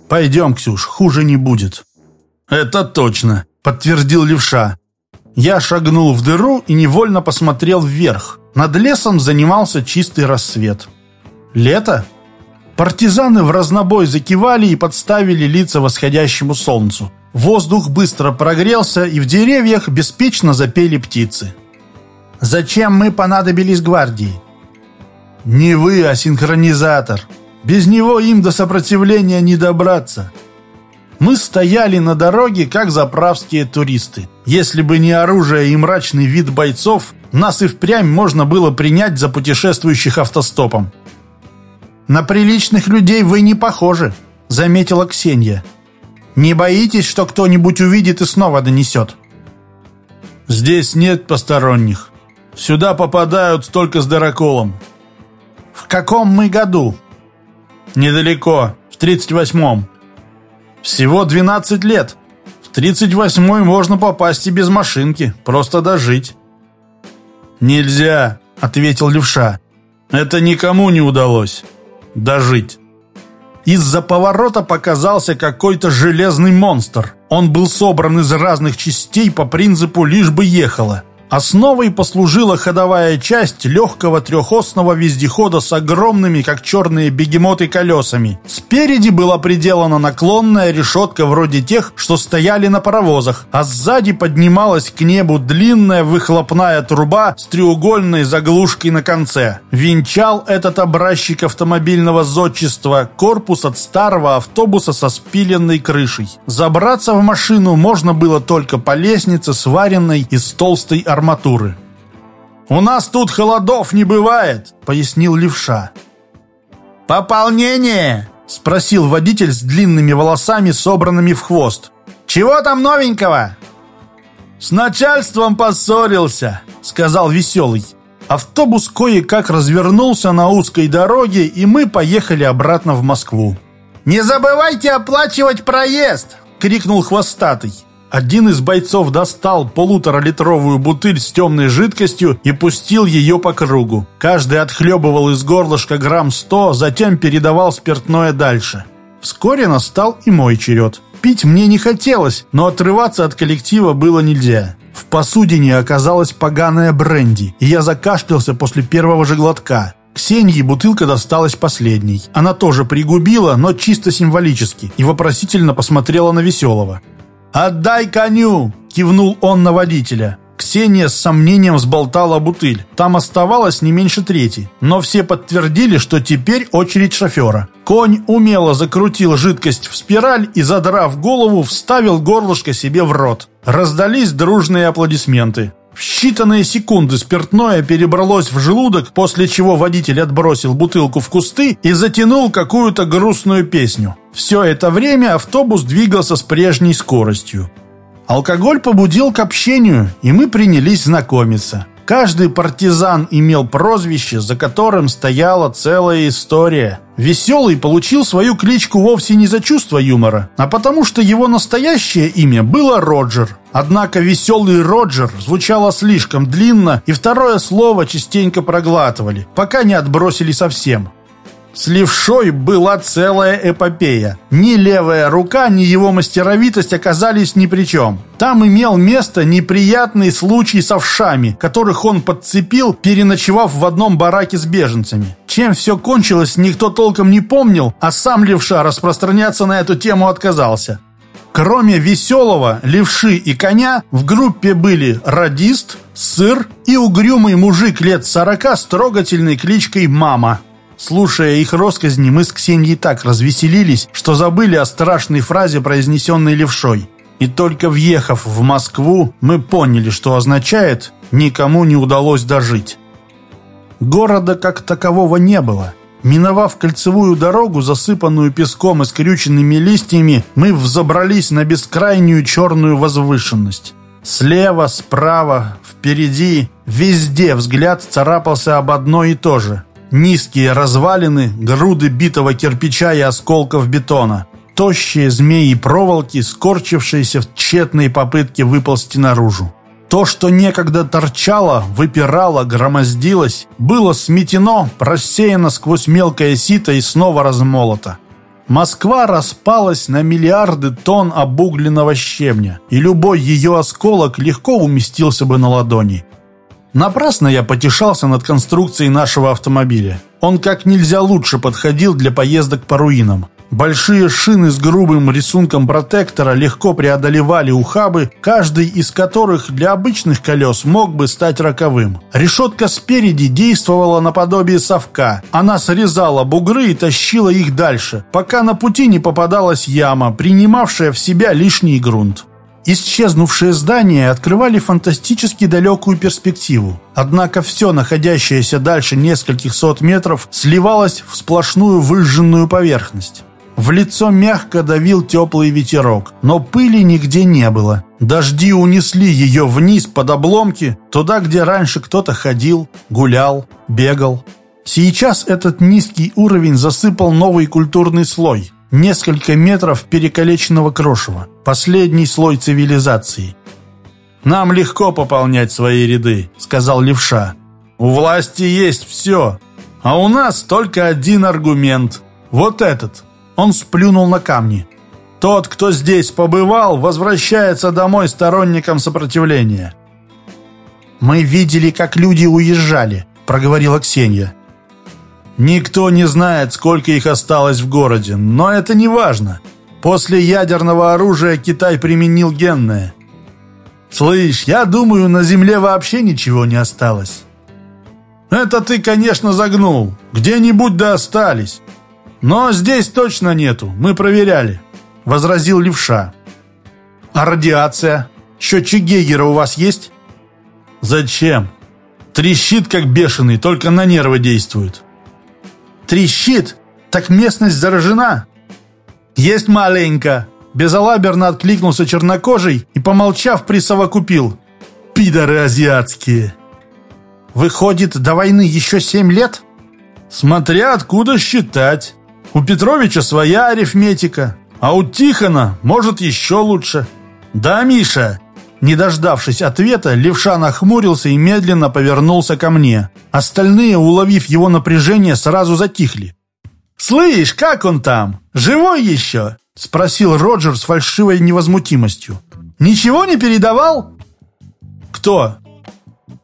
«Пойдем, Ксюш, хуже не будет». «Это точно», — подтвердил левша. Я шагнул в дыру и невольно посмотрел вверх. Над лесом занимался чистый рассвет. Лето? Партизаны в разнобой закивали и подставили лица восходящему солнцу. Воздух быстро прогрелся, и в деревьях беспечно запели птицы. «Зачем мы понадобились гвардии?» «Не вы, а синхронизатор. Без него им до сопротивления не добраться». Мы стояли на дороге, как заправские туристы. Если бы не оружие и мрачный вид бойцов, нас и впрямь можно было принять за путешествующих автостопом. «На приличных людей вы не похожи», — заметила Ксения. «Не боитесь, что кто-нибудь увидит и снова донесет?» «Здесь нет посторонних. Сюда попадают только с дыроколом». «В каком мы году?» «Недалеко, в тридцать восьмом». Всего 12 лет. В 38-й можно попасть и без машинки, просто дожить. Нельзя, ответил левша. Это никому не удалось. Дожить. Из-за поворота показался какой-то железный монстр. Он был собран из разных частей по принципу «лишь бы ехало». Основой послужила ходовая часть легкого трехосного вездехода с огромными, как черные бегемоты, колесами. Спереди была приделана наклонная решетка вроде тех, что стояли на паровозах, а сзади поднималась к небу длинная выхлопная труба с треугольной заглушкой на конце. Венчал этот образчик автомобильного зодчества корпус от старого автобуса со спиленной крышей. Забраться в машину можно было только по лестнице, сваренной из толстой арматуры арматуры. «У нас тут холодов не бывает», — пояснил левша. «Пополнение?» — спросил водитель с длинными волосами, собранными в хвост. «Чего там новенького?» «С начальством поссорился», — сказал веселый. Автобус кое-как развернулся на узкой дороге, и мы поехали обратно в Москву. «Не забывайте оплачивать проезд!» — крикнул хвостатый. Один из бойцов достал полуторалитровую бутыль с темной жидкостью и пустил ее по кругу. Каждый отхлебывал из горлышка грамм сто, затем передавал спиртное дальше. Вскоре настал и мой черед. Пить мне не хотелось, но отрываться от коллектива было нельзя. В посудине оказалась поганая бренди, и я закашлялся после первого же глотка. Ксении бутылка досталась последней. Она тоже пригубила, но чисто символически, и вопросительно посмотрела на Веселого. «Отдай коню!» – кивнул он на водителя. Ксения с сомнением взболтала бутыль. Там оставалось не меньше трети. Но все подтвердили, что теперь очередь шофера. Конь умело закрутил жидкость в спираль и, задрав голову, вставил горлышко себе в рот. Раздались дружные аплодисменты. В считанные секунды спиртное перебралось в желудок, после чего водитель отбросил бутылку в кусты и затянул какую-то грустную песню. Все это время автобус двигался с прежней скоростью. Алкоголь побудил к общению, и мы принялись знакомиться. Каждый партизан имел прозвище, за которым стояла целая история. Веселый получил свою кличку вовсе не за чувство юмора, а потому что его настоящее имя было Роджер. Однако веселый Роджер звучало слишком длинно, и второе слово частенько проглатывали, пока не отбросили совсем. С левшой была целая эпопея. Ни левая рука, ни его мастеровитость оказались ни при чем. Там имел место неприятный случай с овшами, которых он подцепил, переночевав в одном бараке с беженцами. Чем все кончилось, никто толком не помнил, а сам левша распространяться на эту тему отказался. Кроме веселого, левши и коня, в группе были радист, сыр и угрюмый мужик лет сорока с трогательной кличкой «Мама». Слушая их росказни, мы с Ксенией так развеселились, что забыли о страшной фразе, произнесенной левшой. И только въехав в Москву, мы поняли, что означает «никому не удалось дожить». Города как такового не было. Миновав кольцевую дорогу, засыпанную песком и скрюченными листьями, мы взобрались на бескрайнюю черную возвышенность. Слева, справа, впереди, везде взгляд царапался об одно и то же – Низкие развалины, груды битого кирпича и осколков бетона. Тощие змеи проволоки, скорчившиеся в тщетной попытке выползти наружу. То, что некогда торчало, выпирало, громоздилось, было сметено, просеяно сквозь мелкое сито и снова размолото. Москва распалась на миллиарды тонн обугленного щебня, и любой ее осколок легко уместился бы на ладони. Напрасно я потешался над конструкцией нашего автомобиля. Он как нельзя лучше подходил для поездок по руинам. Большие шины с грубым рисунком протектора легко преодолевали ухабы, каждый из которых для обычных колес мог бы стать роковым. Решетка спереди действовала наподобие совка. Она срезала бугры и тащила их дальше, пока на пути не попадалась яма, принимавшая в себя лишний грунт. Исчезнувшие здания открывали фантастически далекую перспективу. Однако все, находящееся дальше нескольких сот метров, сливалось в сплошную выжженную поверхность. В лицо мягко давил теплый ветерок, но пыли нигде не было. Дожди унесли ее вниз под обломки, туда, где раньше кто-то ходил, гулял, бегал. Сейчас этот низкий уровень засыпал новый культурный слой. Несколько метров перекалеченного крошева. Последний слой цивилизации. «Нам легко пополнять свои ряды», — сказал левша. «У власти есть все, а у нас только один аргумент. Вот этот». Он сплюнул на камни. Тот, кто здесь побывал, возвращается домой сторонником сопротивления. «Мы видели, как люди уезжали», — проговорила Ксения. «Никто не знает, сколько их осталось в городе, но это не важно. После ядерного оружия Китай применил генное. Слышь, я думаю, на Земле вообще ничего не осталось». «Это ты, конечно, загнул. Где-нибудь да остались. «Но здесь точно нету, мы проверяли», — возразил левша. «А радиация? Счетчик Гейгера у вас есть?» «Зачем? Трещит, как бешеный, только на нервы действует». «Трещит? Так местность заражена?» «Есть маленько», — безалаберно откликнулся чернокожий и, помолчав, присовокупил. «Пидоры азиатские!» «Выходит, до войны еще семь лет?» «Смотря откуда считать. У Петровича своя арифметика, а у Тихона, может, еще лучше. Да, Миша?» Не дождавшись ответа, левша нахмурился и медленно повернулся ко мне. Остальные, уловив его напряжение, сразу затихли. «Слышь, как он там? Живой еще?» — спросил Роджер с фальшивой невозмутимостью. «Ничего не передавал?» «Кто?»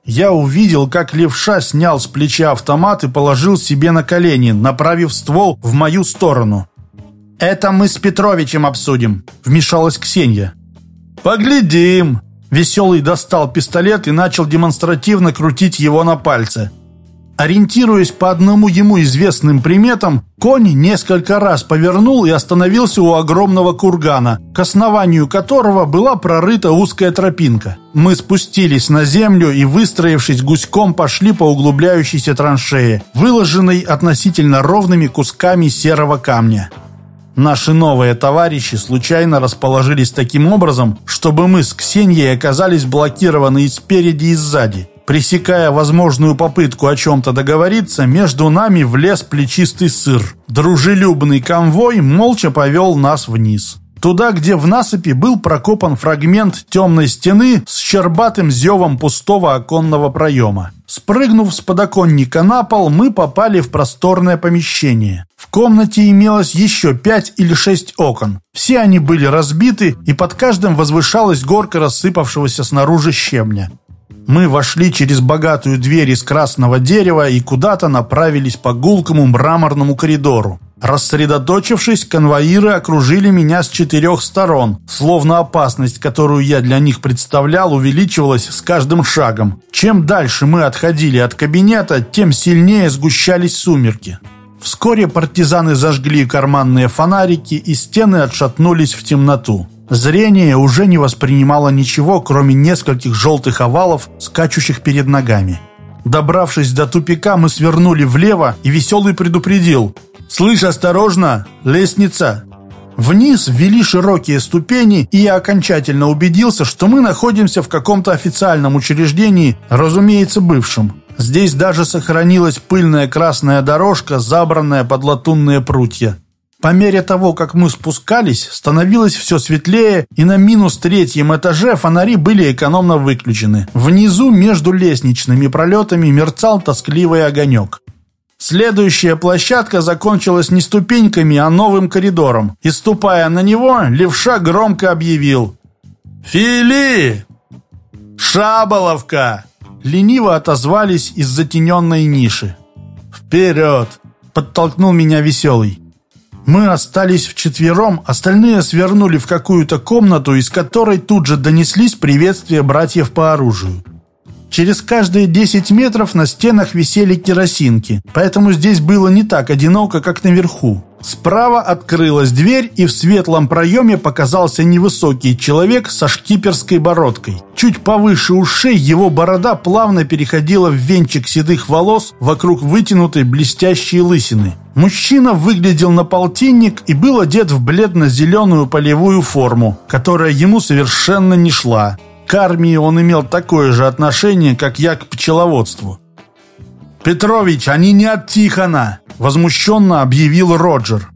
Я увидел, как левша снял с плеча автомат и положил себе на колени, направив ствол в мою сторону. «Это мы с Петровичем обсудим», — вмешалась Ксения. «Поглядим». Веселый достал пистолет и начал демонстративно крутить его на пальце. Ориентируясь по одному ему известным приметам, конь несколько раз повернул и остановился у огромного кургана, к основанию которого была прорыта узкая тропинка. Мы спустились на землю и, выстроившись гуськом, пошли по углубляющейся траншее, выложенной относительно ровными кусками серого камня. Наши новые товарищи случайно расположились таким образом, чтобы мы с Ксенией оказались блокированы и спереди, и сзади. Пресекая возможную попытку о чем-то договориться, между нами влез плечистый сыр. Дружелюбный конвой молча повел нас вниз. Туда, где в насыпи был прокопан фрагмент темной стены с щербатым зевом пустого оконного проема. Спрыгнув с подоконника на пол, мы попали в просторное помещение. В комнате имелось еще пять или шесть окон. Все они были разбиты, и под каждым возвышалась горка рассыпавшегося снаружи щебня. Мы вошли через богатую дверь из красного дерева и куда-то направились по гулкому мраморному коридору. Рассредоточившись, конвоиры окружили меня с четырех сторон, словно опасность, которую я для них представлял, увеличивалась с каждым шагом. Чем дальше мы отходили от кабинета, тем сильнее сгущались сумерки. Вскоре партизаны зажгли карманные фонарики, и стены отшатнулись в темноту. Зрение уже не воспринимало ничего, кроме нескольких желтых овалов, скачущих перед ногами. Добравшись до тупика, мы свернули влево, и Веселый предупредил. «Слышь, осторожно! Лестница!» Вниз ввели широкие ступени, и я окончательно убедился, что мы находимся в каком-то официальном учреждении, разумеется, бывшем. Здесь даже сохранилась пыльная красная дорожка, забранная под латунные прутья. По мере того, как мы спускались, становилось все светлее, и на минус третьем этаже фонари были экономно выключены. Внизу, между лестничными пролетами, мерцал тоскливый огонек. Следующая площадка закончилась не ступеньками, а новым коридором. И ступая на него, левша громко объявил «Фили! Шаболовка!» Лениво отозвались из затененной ниши. «Вперед!» — подтолкнул меня веселый. Мы остались вчетвером, остальные свернули в какую-то комнату, из которой тут же донеслись приветствия братьев по оружию. Через каждые 10 метров на стенах висели керосинки, поэтому здесь было не так одиноко, как наверху. Справа открылась дверь, и в светлом проеме показался невысокий человек со шкиперской бородкой. Чуть повыше ушей его борода плавно переходила в венчик седых волос вокруг вытянутой блестящей лысины. Мужчина выглядел на полтинник и был одет в бледно-зеленую полевую форму, которая ему совершенно не шла. К армии он имел такое же отношение, как я к пчеловодству. «Петрович, они не от Тихона!» — возмущенно объявил Роджер.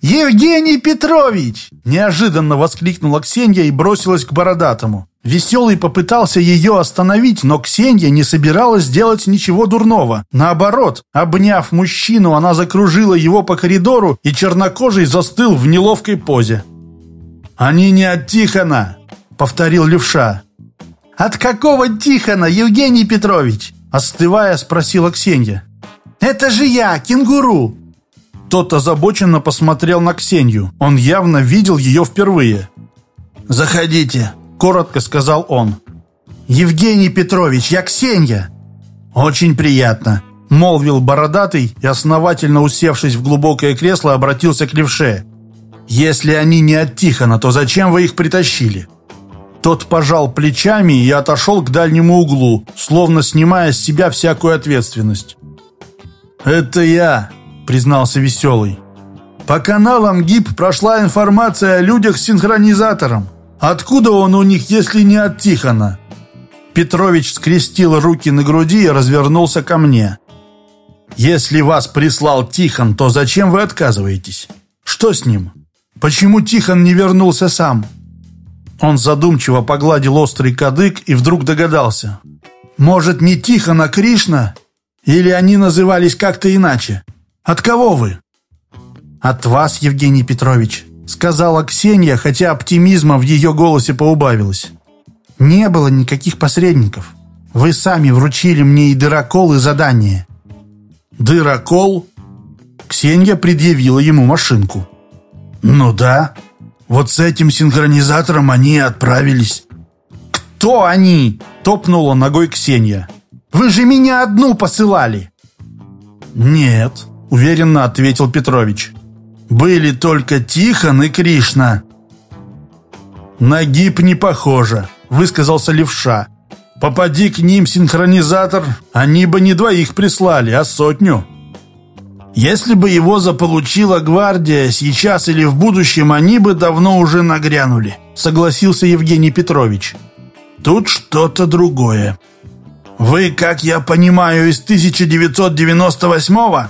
«Евгений Петрович!» — неожиданно воскликнула Ксения и бросилась к Бородатому. Веселый попытался ее остановить, но Ксения не собиралась делать ничего дурного. Наоборот, обняв мужчину, она закружила его по коридору, и чернокожий застыл в неловкой позе. «Они не от Тихона!» повторил левша. «От какого Тихона, Евгений Петрович?» Остывая, спросила Ксения. «Это же я, кенгуру!» Тот озабоченно посмотрел на Ксению. Он явно видел ее впервые. «Заходите», — коротко сказал он. «Евгений Петрович, я Ксения!» «Очень приятно», — молвил бородатый и, основательно усевшись в глубокое кресло, обратился к левше. «Если они не от Тихона, то зачем вы их притащили?» Тот пожал плечами и отошел к дальнему углу, словно снимая с себя всякую ответственность. «Это я», — признался Веселый. «По каналам ГИП прошла информация о людях с синхронизатором. Откуда он у них, если не от Тихона?» Петрович скрестил руки на груди и развернулся ко мне. «Если вас прислал Тихон, то зачем вы отказываетесь? Что с ним? Почему Тихон не вернулся сам?» Он задумчиво погладил острый кадык и вдруг догадался. «Может, не Тихон, а Кришна? Или они назывались как-то иначе? От кого вы?» «От вас, Евгений Петрович», — сказала Ксения, хотя оптимизма в ее голосе поубавилось. «Не было никаких посредников. Вы сами вручили мне и дырокол, и задание». «Дырокол?» Ксения предъявила ему машинку. «Ну да», вот с этим синхронизатором они и отправились. «Кто они?» – топнула ногой Ксения. «Вы же меня одну посылали!» «Нет», – уверенно ответил Петрович. «Были только Тихон и Кришна». «На гиб не похоже», – высказался левша. «Попади к ним синхронизатор, они бы не двоих прислали, а сотню». Если бы его заполучила гвардия, сейчас или в будущем они бы давно уже нагрянули, согласился Евгений Петрович. Тут что-то другое. Вы, как я понимаю, из 1998-го?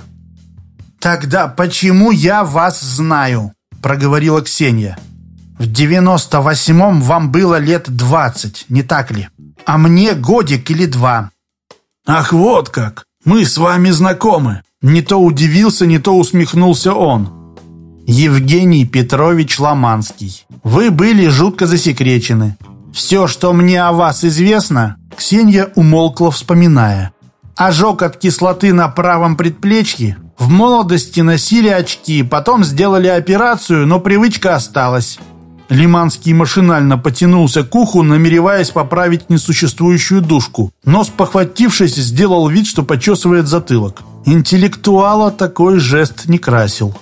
Тогда почему я вас знаю? проговорила Ксения. В 98-м вам было лет 20, не так ли? А мне годик или два. Ах, вот как. Мы с вами знакомы. Не то удивился, не то усмехнулся он. Евгений Петрович Ломанский, вы были жутко засекречены. Все, что мне о вас известно, Ксения умолкла, вспоминая. Ожог от кислоты на правом предплечье. В молодости носили очки, потом сделали операцию, но привычка осталась. Лиманский машинально потянулся к уху, намереваясь поправить несуществующую душку, но, спохватившись, сделал вид, что почесывает затылок. Интеллектуала такой жест не красил.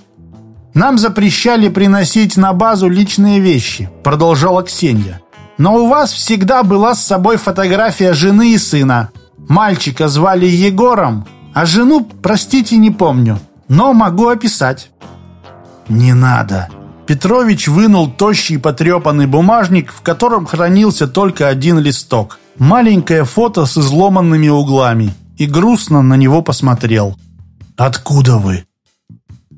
«Нам запрещали приносить на базу личные вещи», — продолжала Ксения. «Но у вас всегда была с собой фотография жены и сына. Мальчика звали Егором, а жену, простите, не помню, но могу описать». «Не надо». Петрович вынул тощий потрепанный бумажник, в котором хранился только один листок. Маленькое фото с изломанными углами и грустно на него посмотрел. «Откуда вы?»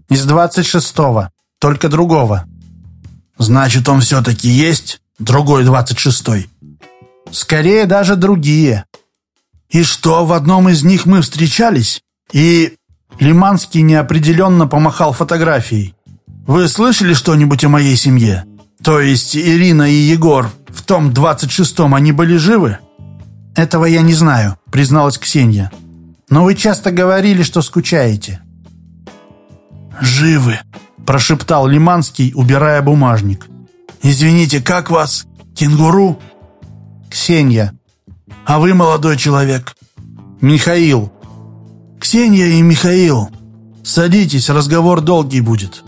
«Из двадцать шестого. только другого. Значит, он все-таки есть? Другой двадцать шестой? Скорее даже другие. И что, в одном из них мы встречались? И... Лиманский неопределенно помахал фотографией. Вы слышали что-нибудь о моей семье? То есть Ирина и Егор, в том двадцать шестом они были живы? Этого я не знаю, призналась Ксения. Но вы часто говорили, что скучаете. «Живы», — прошептал Лиманский, убирая бумажник. «Извините, как вас? Кенгуру?» «Ксения». «А вы молодой человек?» «Михаил». «Ксения и Михаил, садитесь, разговор долгий будет.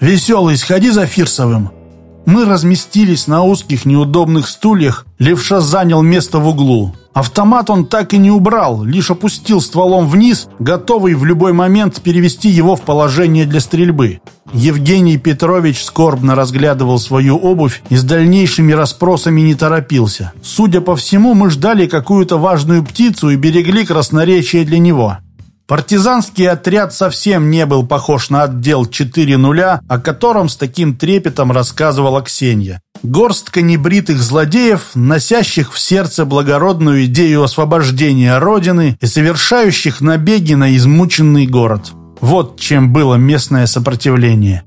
Веселый, сходи за Фирсовым». Мы разместились на узких неудобных стульях, левша занял место в углу. Автомат он так и не убрал, лишь опустил стволом вниз, готовый в любой момент перевести его в положение для стрельбы. Евгений Петрович скорбно разглядывал свою обувь и с дальнейшими расспросами не торопился. Судя по всему, мы ждали какую-то важную птицу и берегли красноречие для него. Партизанский отряд совсем не был похож на отдел 4.0, о котором с таким трепетом рассказывала Ксения. Горстка небритых злодеев, носящих в сердце благородную идею освобождения Родины и совершающих набеги на измученный город. Вот чем было местное сопротивление.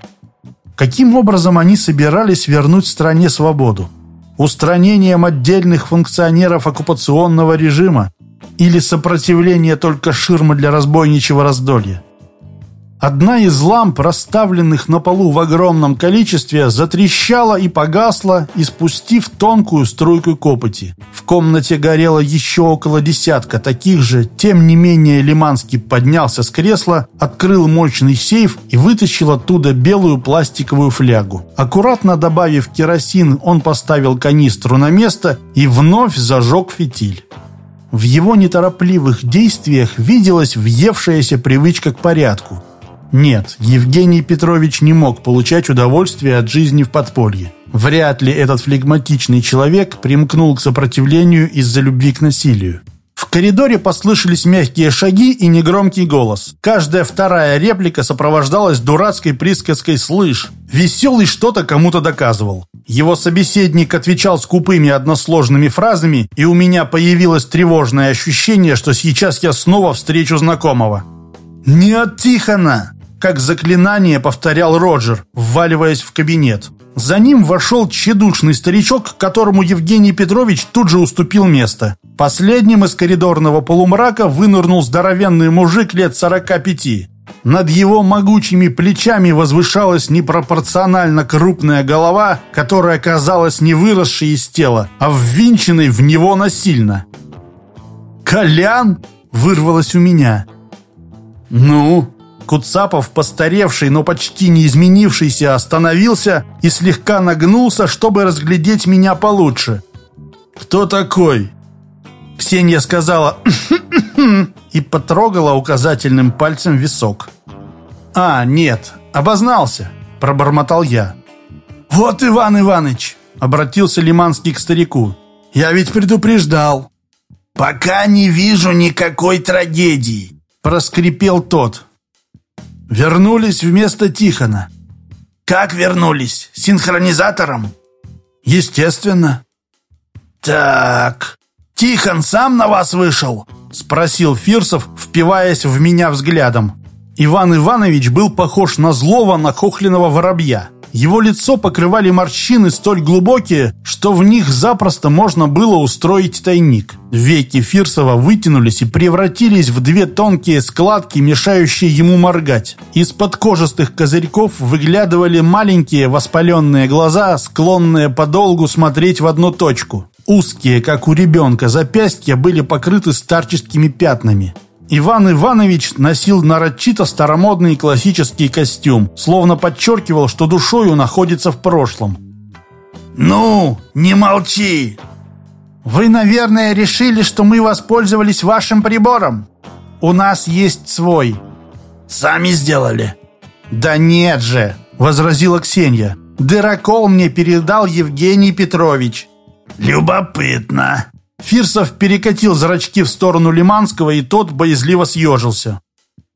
Каким образом они собирались вернуть стране свободу? Устранением отдельных функционеров оккупационного режима, или сопротивление только ширмы для разбойничьего раздолья. Одна из ламп, расставленных на полу в огромном количестве, затрещала и погасла, испустив тонкую струйку копоти. В комнате горело еще около десятка таких же, тем не менее Лиманский поднялся с кресла, открыл мощный сейф и вытащил оттуда белую пластиковую флягу. Аккуратно добавив керосин, он поставил канистру на место и вновь зажег фитиль. В его неторопливых действиях виделась въевшаяся привычка к порядку. Нет, Евгений Петрович не мог получать удовольствие от жизни в подполье. Вряд ли этот флегматичный человек примкнул к сопротивлению из-за любви к насилию. В коридоре послышались мягкие шаги и негромкий голос. Каждая вторая реплика сопровождалась дурацкой присказкой «слышь». Веселый что-то кому-то доказывал. Его собеседник отвечал скупыми односложными фразами, и у меня появилось тревожное ощущение, что сейчас я снова встречу знакомого. «Не от Тихона!» Как заклинание повторял Роджер, вваливаясь в кабинет. За ним вошел тщедушный старичок, которому Евгений Петрович тут же уступил место. Последним из коридорного полумрака вынырнул здоровенный мужик лет 45. Над его могучими плечами возвышалась непропорционально крупная голова, которая казалась не выросшей из тела, а ввинченной в него насильно. «Колян?» — вырвалось у меня. «Ну?» Куцапов, постаревший, но почти не изменившийся, остановился и слегка нагнулся, чтобы разглядеть меня получше. «Кто такой?» Ксения сказала и потрогала указательным пальцем висок. «А, нет, обознался», — пробормотал я. «Вот, Иван Иваныч!» — обратился Лиманский к старику. «Я ведь предупреждал». «Пока не вижу никакой трагедии», — проскрипел тот. Вернулись вместо Тихона. Как вернулись? Синхронизатором? Естественно. Так, Тихон сам на вас вышел? Спросил Фирсов, впиваясь в меня взглядом. Иван Иванович был похож на злого нахохленного воробья. Его лицо покрывали морщины столь глубокие, что в них запросто можно было устроить тайник. Веки Фирсова вытянулись и превратились в две тонкие складки, мешающие ему моргать. Из-под кожистых козырьков выглядывали маленькие воспаленные глаза, склонные подолгу смотреть в одну точку. Узкие, как у ребенка, запястья были покрыты старческими пятнами. Иван Иванович носил нарочито старомодный классический костюм, словно подчеркивал, что душою находится в прошлом. «Ну, не молчи!» «Вы, наверное, решили, что мы воспользовались вашим прибором. У нас есть свой». «Сами сделали». «Да нет же!» — возразила Ксения. «Дырокол мне передал Евгений Петрович». «Любопытно», Фирсов перекатил зрачки в сторону Лиманского, и тот боязливо съежился.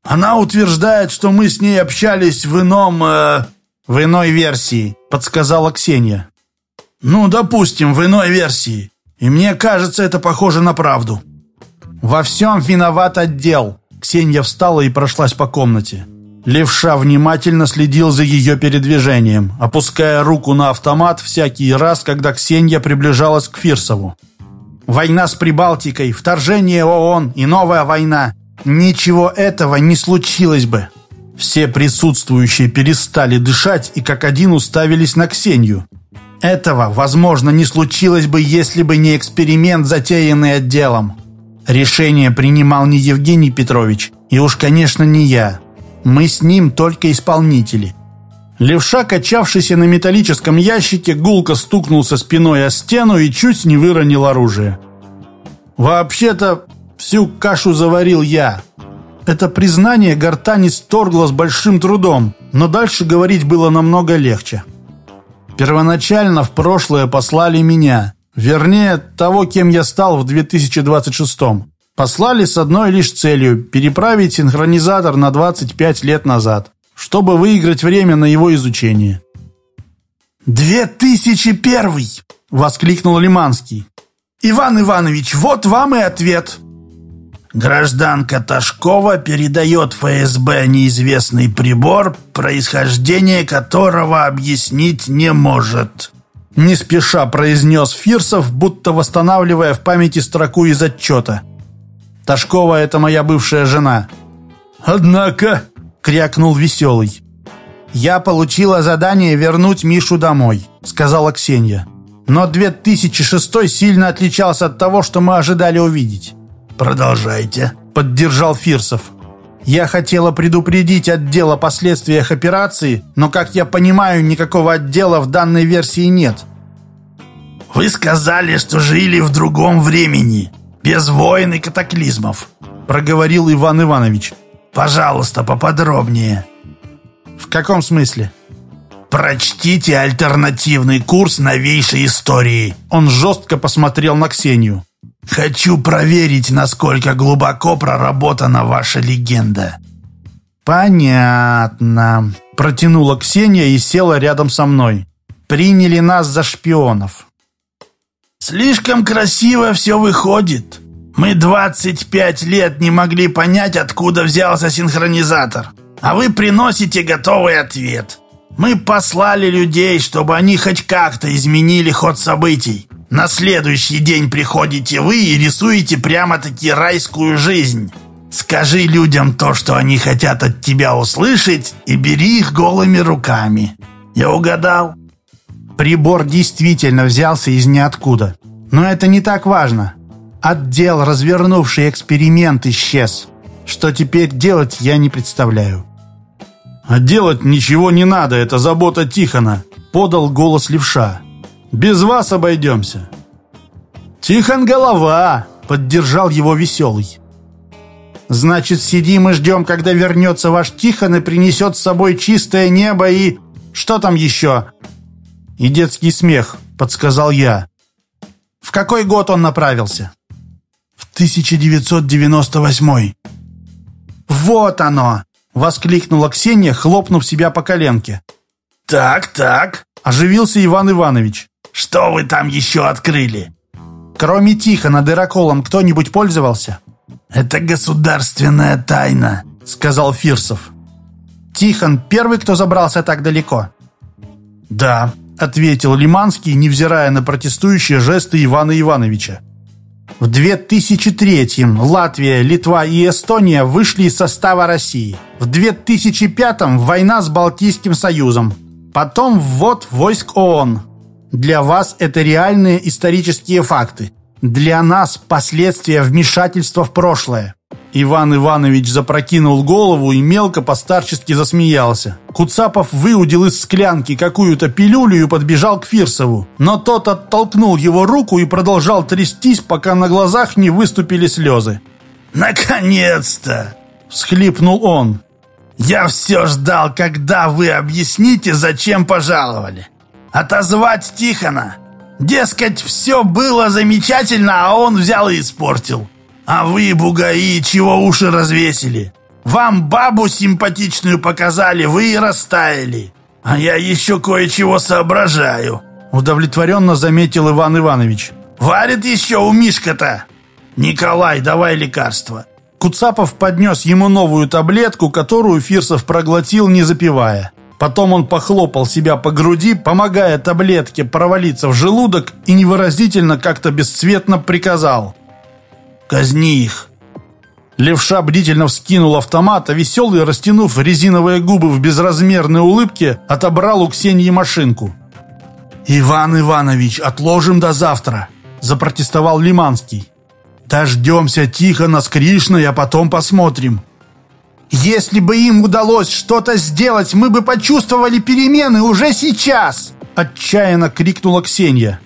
«Она утверждает, что мы с ней общались в ином... Э, «В иной версии», — подсказала Ксения. «Ну, допустим, в иной версии. И мне кажется, это похоже на правду». «Во всем виноват отдел». Ксения встала и прошлась по комнате. Левша внимательно следил за ее передвижением, опуская руку на автомат всякий раз, когда Ксения приближалась к Фирсову. Война с Прибалтикой, вторжение ООН и новая война. Ничего этого не случилось бы. Все присутствующие перестали дышать и как один уставились на Ксению. Этого, возможно, не случилось бы, если бы не эксперимент, затеянный отделом. Решение принимал не Евгений Петрович, и уж, конечно, не я. Мы с ним только исполнители. Левша, качавшийся на металлическом ящике, гулко стукнулся спиной о стену и чуть не выронил оружие. «Вообще-то всю кашу заварил я». Это признание гортани сторгло с большим трудом, но дальше говорить было намного легче. Первоначально в прошлое послали меня, вернее, того, кем я стал в 2026 -м. Послали с одной лишь целью – переправить синхронизатор на 25 лет назад чтобы выиграть время на его изучение. «Две тысячи первый!» — воскликнул Лиманский. «Иван Иванович, вот вам и ответ!» Гражданка Ташкова передает ФСБ неизвестный прибор, происхождение которого объяснить не может. Не спеша произнес Фирсов, будто восстанавливая в памяти строку из отчета. Ташкова — это моя бывшая жена. Однако, — крякнул Веселый. «Я получила задание вернуть Мишу домой», — сказала Ксения. «Но 2006 сильно отличался от того, что мы ожидали увидеть». «Продолжайте», — поддержал Фирсов. «Я хотела предупредить отдел о последствиях операции, но, как я понимаю, никакого отдела в данной версии нет». «Вы сказали, что жили в другом времени, без войн и катаклизмов», — проговорил Иван Иванович. Пожалуйста, поподробнее. В каком смысле? Прочтите альтернативный курс новейшей истории. Он жестко посмотрел на Ксению. Хочу проверить, насколько глубоко проработана ваша легенда. Понятно. Протянула Ксения и села рядом со мной. Приняли нас за шпионов. Слишком красиво все выходит. Мы 25 лет не могли понять, откуда взялся синхронизатор. А вы приносите готовый ответ. Мы послали людей, чтобы они хоть как-то изменили ход событий. На следующий день приходите вы и рисуете прямо-таки райскую жизнь. Скажи людям то, что они хотят от тебя услышать, и бери их голыми руками. Я угадал? Прибор действительно взялся из ниоткуда. Но это не так важно. Отдел, развернувший эксперимент, исчез. Что теперь делать, я не представляю. «А делать ничего не надо, это забота Тихона», — подал голос левша. «Без вас обойдемся». «Тихон голова», — поддержал его веселый. «Значит, сидим и ждем, когда вернется ваш Тихон и принесет с собой чистое небо и... Что там еще?» «И детский смех», — подсказал я. «В какой год он направился?» В 1998 «Вот оно!» — воскликнула Ксения, хлопнув себя по коленке. «Так, так», — оживился Иван Иванович. «Что вы там еще открыли?» «Кроме Тихона дыроколом кто-нибудь пользовался?» «Это государственная тайна», — сказал Фирсов. «Тихон первый, кто забрался так далеко?» «Да», — ответил Лиманский, невзирая на протестующие жесты Ивана Ивановича. В 2003-м Латвия, Литва и Эстония вышли из состава России. В 2005-м война с Балтийским Союзом. Потом ввод войск ООН. Для вас это реальные исторические факты. Для нас последствия вмешательства в прошлое. Иван Иванович запрокинул голову и мелко постарчески засмеялся. Куцапов выудил из склянки какую-то пилюлю и подбежал к Фирсову. Но тот оттолкнул его руку и продолжал трястись, пока на глазах не выступили слезы. «Наконец-то!» – всхлипнул он. «Я все ждал, когда вы объясните, зачем пожаловали. Отозвать Тихона. Дескать, все было замечательно, а он взял и испортил. А вы, бугаи, чего уши развесили? Вам бабу симпатичную показали, вы и растаяли. А я еще кое-чего соображаю. Удовлетворенно заметил Иван Иванович. Варит еще у Мишка-то. Николай, давай лекарство. Куцапов поднес ему новую таблетку, которую Фирсов проглотил, не запивая. Потом он похлопал себя по груди, помогая таблетке провалиться в желудок и невыразительно как-то бесцветно приказал. «Казни их!» Левша бдительно вскинул автомат, а веселый, растянув резиновые губы в безразмерной улыбке, отобрал у Ксении машинку. «Иван Иванович, отложим до завтра», – запротестовал Лиманский. «Дождемся Тихона с Кришной, а потом посмотрим». Если бы им удалось что-то сделать, мы бы почувствовали перемены уже сейчас!» Отчаянно крикнула Ксения.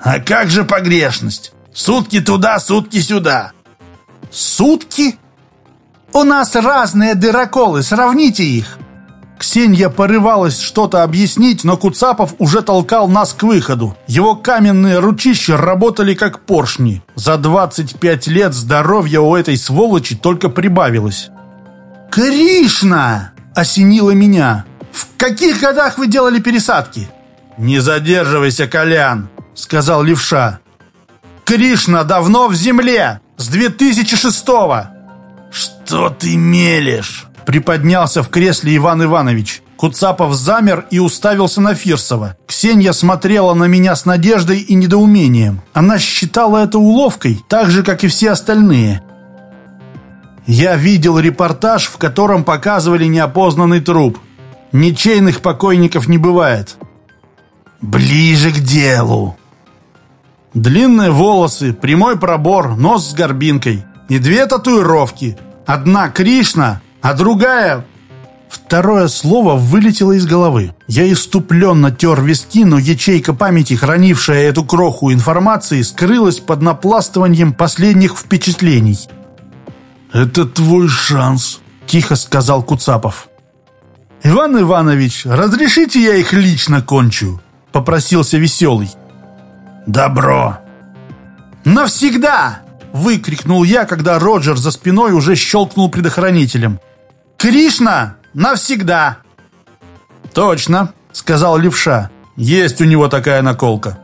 «А как же погрешность? Сутки туда, сутки сюда!» «Сутки? У нас разные дыроколы, сравните их!» Ксения порывалась что-то объяснить, но Куцапов уже толкал нас к выходу. Его каменные ручища работали как поршни. За 25 лет здоровья у этой сволочи только прибавилось. «Кришна!» – осенило меня. «В каких годах вы делали пересадки?» «Не задерживайся, Колян!» – сказал левша. «Кришна давно в земле! С 2006-го!» «Что ты мелешь?» – приподнялся в кресле Иван Иванович. Куцапов замер и уставился на Фирсова. Ксения смотрела на меня с надеждой и недоумением. Она считала это уловкой, так же, как и все остальные. Я видел репортаж, в котором показывали неопознанный труп. Ничейных покойников не бывает. Ближе к делу. Длинные волосы, прямой пробор, нос с горбинкой. И две татуировки. Одна Кришна, а другая... Второе слово вылетело из головы. Я иступленно тер виски, но ячейка памяти, хранившая эту кроху информации, скрылась под напластыванием последних впечатлений. «Это твой шанс», — тихо сказал Куцапов. «Иван Иванович, разрешите я их лично кончу?» — попросился Веселый. «Добро!» «Навсегда!» — выкрикнул я, когда Роджер за спиной уже щелкнул предохранителем. «Кришна! Навсегда!» «Точно!» — сказал Левша. «Есть у него такая наколка».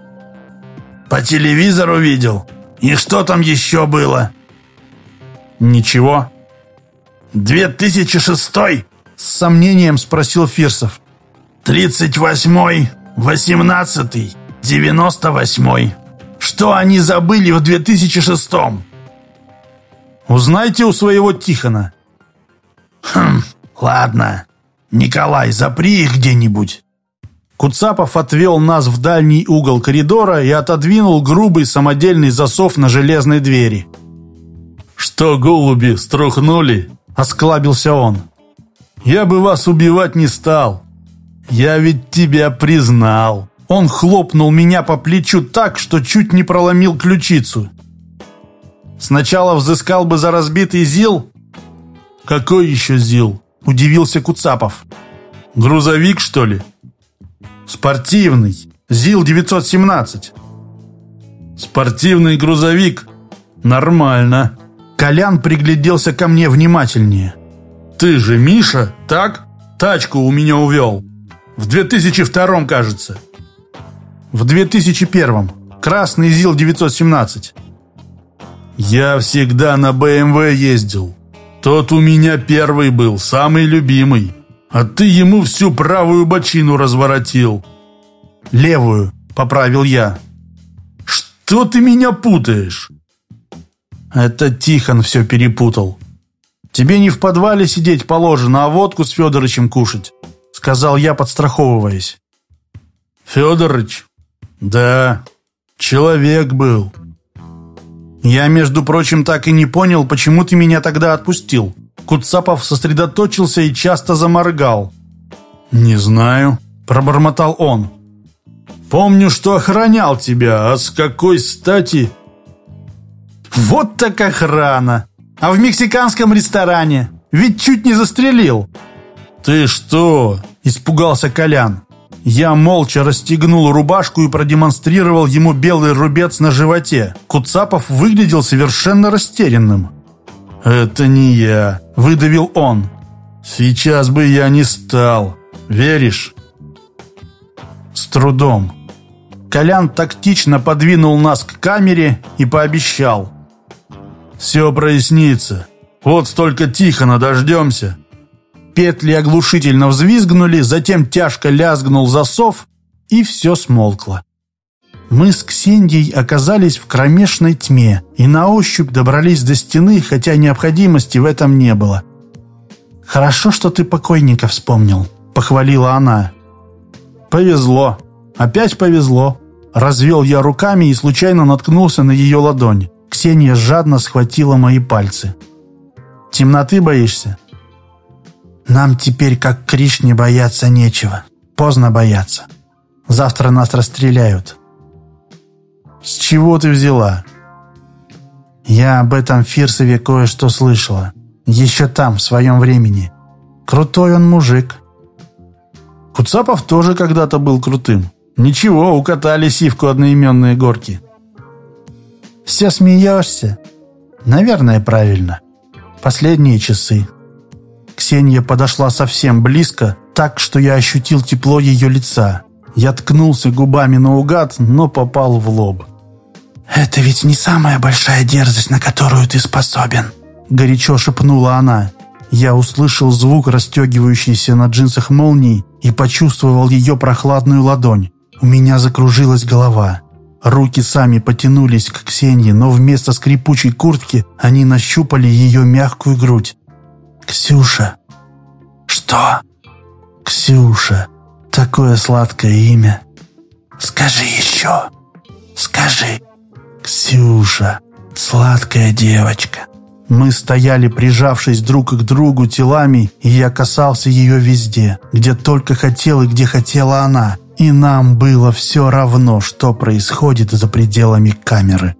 «По телевизору видел? И что там еще было?» «Ничего». «2006-й?» С сомнением спросил Фирсов. «Тридцать восьмой, восемнадцатый, девяносто восьмой. Что они забыли в 2006-м?» «Узнайте у своего Тихона». «Хм, ладно. Николай, запри их где-нибудь». Куцапов отвел нас в дальний угол коридора и отодвинул грубый самодельный засов на железной двери. «Что, голуби, струхнули?» — осклабился он. «Я бы вас убивать не стал. Я ведь тебя признал». Он хлопнул меня по плечу так, что чуть не проломил ключицу. «Сначала взыскал бы за разбитый ЗИЛ?» «Какой еще ЗИЛ?» — удивился Куцапов. «Грузовик, что ли?» «Спортивный. ЗИЛ-917». «Спортивный грузовик? Нормально». Колян пригляделся ко мне внимательнее. «Ты же Миша, так? Тачку у меня увел. В 2002 кажется». «В 2001 Красный ЗИЛ-917». «Я всегда на БМВ ездил. Тот у меня первый был, самый любимый. А ты ему всю правую бочину разворотил». «Левую», — поправил я. «Что ты меня путаешь?» Это Тихон все перепутал. Тебе не в подвале сидеть положено, а водку с Федорычем кушать, сказал я, подстраховываясь. Федорыч? Да, человек был. Я, между прочим, так и не понял, почему ты меня тогда отпустил. Куцапов сосредоточился и часто заморгал. «Не знаю», — пробормотал он. «Помню, что охранял тебя, а с какой стати...» Вот так охрана! А в мексиканском ресторане? Ведь чуть не застрелил!» «Ты что?» – испугался Колян. Я молча расстегнул рубашку и продемонстрировал ему белый рубец на животе. Куцапов выглядел совершенно растерянным. «Это не я», – выдавил он. «Сейчас бы я не стал. Веришь?» трудом. Колян тактично подвинул нас к камере и пообещал. «Все прояснится. Вот столько Тихона дождемся». Петли оглушительно взвизгнули, затем тяжко лязгнул засов, и все смолкло. Мы с Ксеньей оказались в кромешной тьме и на ощупь добрались до стены, хотя необходимости в этом не было. «Хорошо, что ты покойника вспомнил», — похвалила она. «Повезло. Опять повезло». Развел я руками и случайно наткнулся на ее ладонь. Ксения жадно схватила мои пальцы. «Темноты боишься?» «Нам теперь, как Кришне, бояться нечего. Поздно бояться. Завтра нас расстреляют». «С чего ты взяла?» «Я об этом Фирсове кое-что слышала. Еще там, в своем времени. Крутой он мужик». Куцапов тоже когда-то был крутым. Ничего, укатали сивку одноименные горки. Все смеешься? Наверное, правильно. Последние часы. Ксения подошла совсем близко, так, что я ощутил тепло ее лица. Я ткнулся губами наугад, но попал в лоб. «Это ведь не самая большая дерзость, на которую ты способен», — горячо шепнула она. Я услышал звук расстегивающейся на джинсах молнии и почувствовал ее прохладную ладонь. У меня закружилась голова. Руки сами потянулись к Ксении, но вместо скрипучей куртки они нащупали ее мягкую грудь. «Ксюша!» «Что?» «Ксюша! Такое сладкое имя!» «Скажи еще! Скажи!» «Ксюша! Сладкая девочка!» Мы стояли, прижавшись друг к другу телами, и я касался ее везде, где только хотел и где хотела она. И нам было все равно, что происходит за пределами камеры.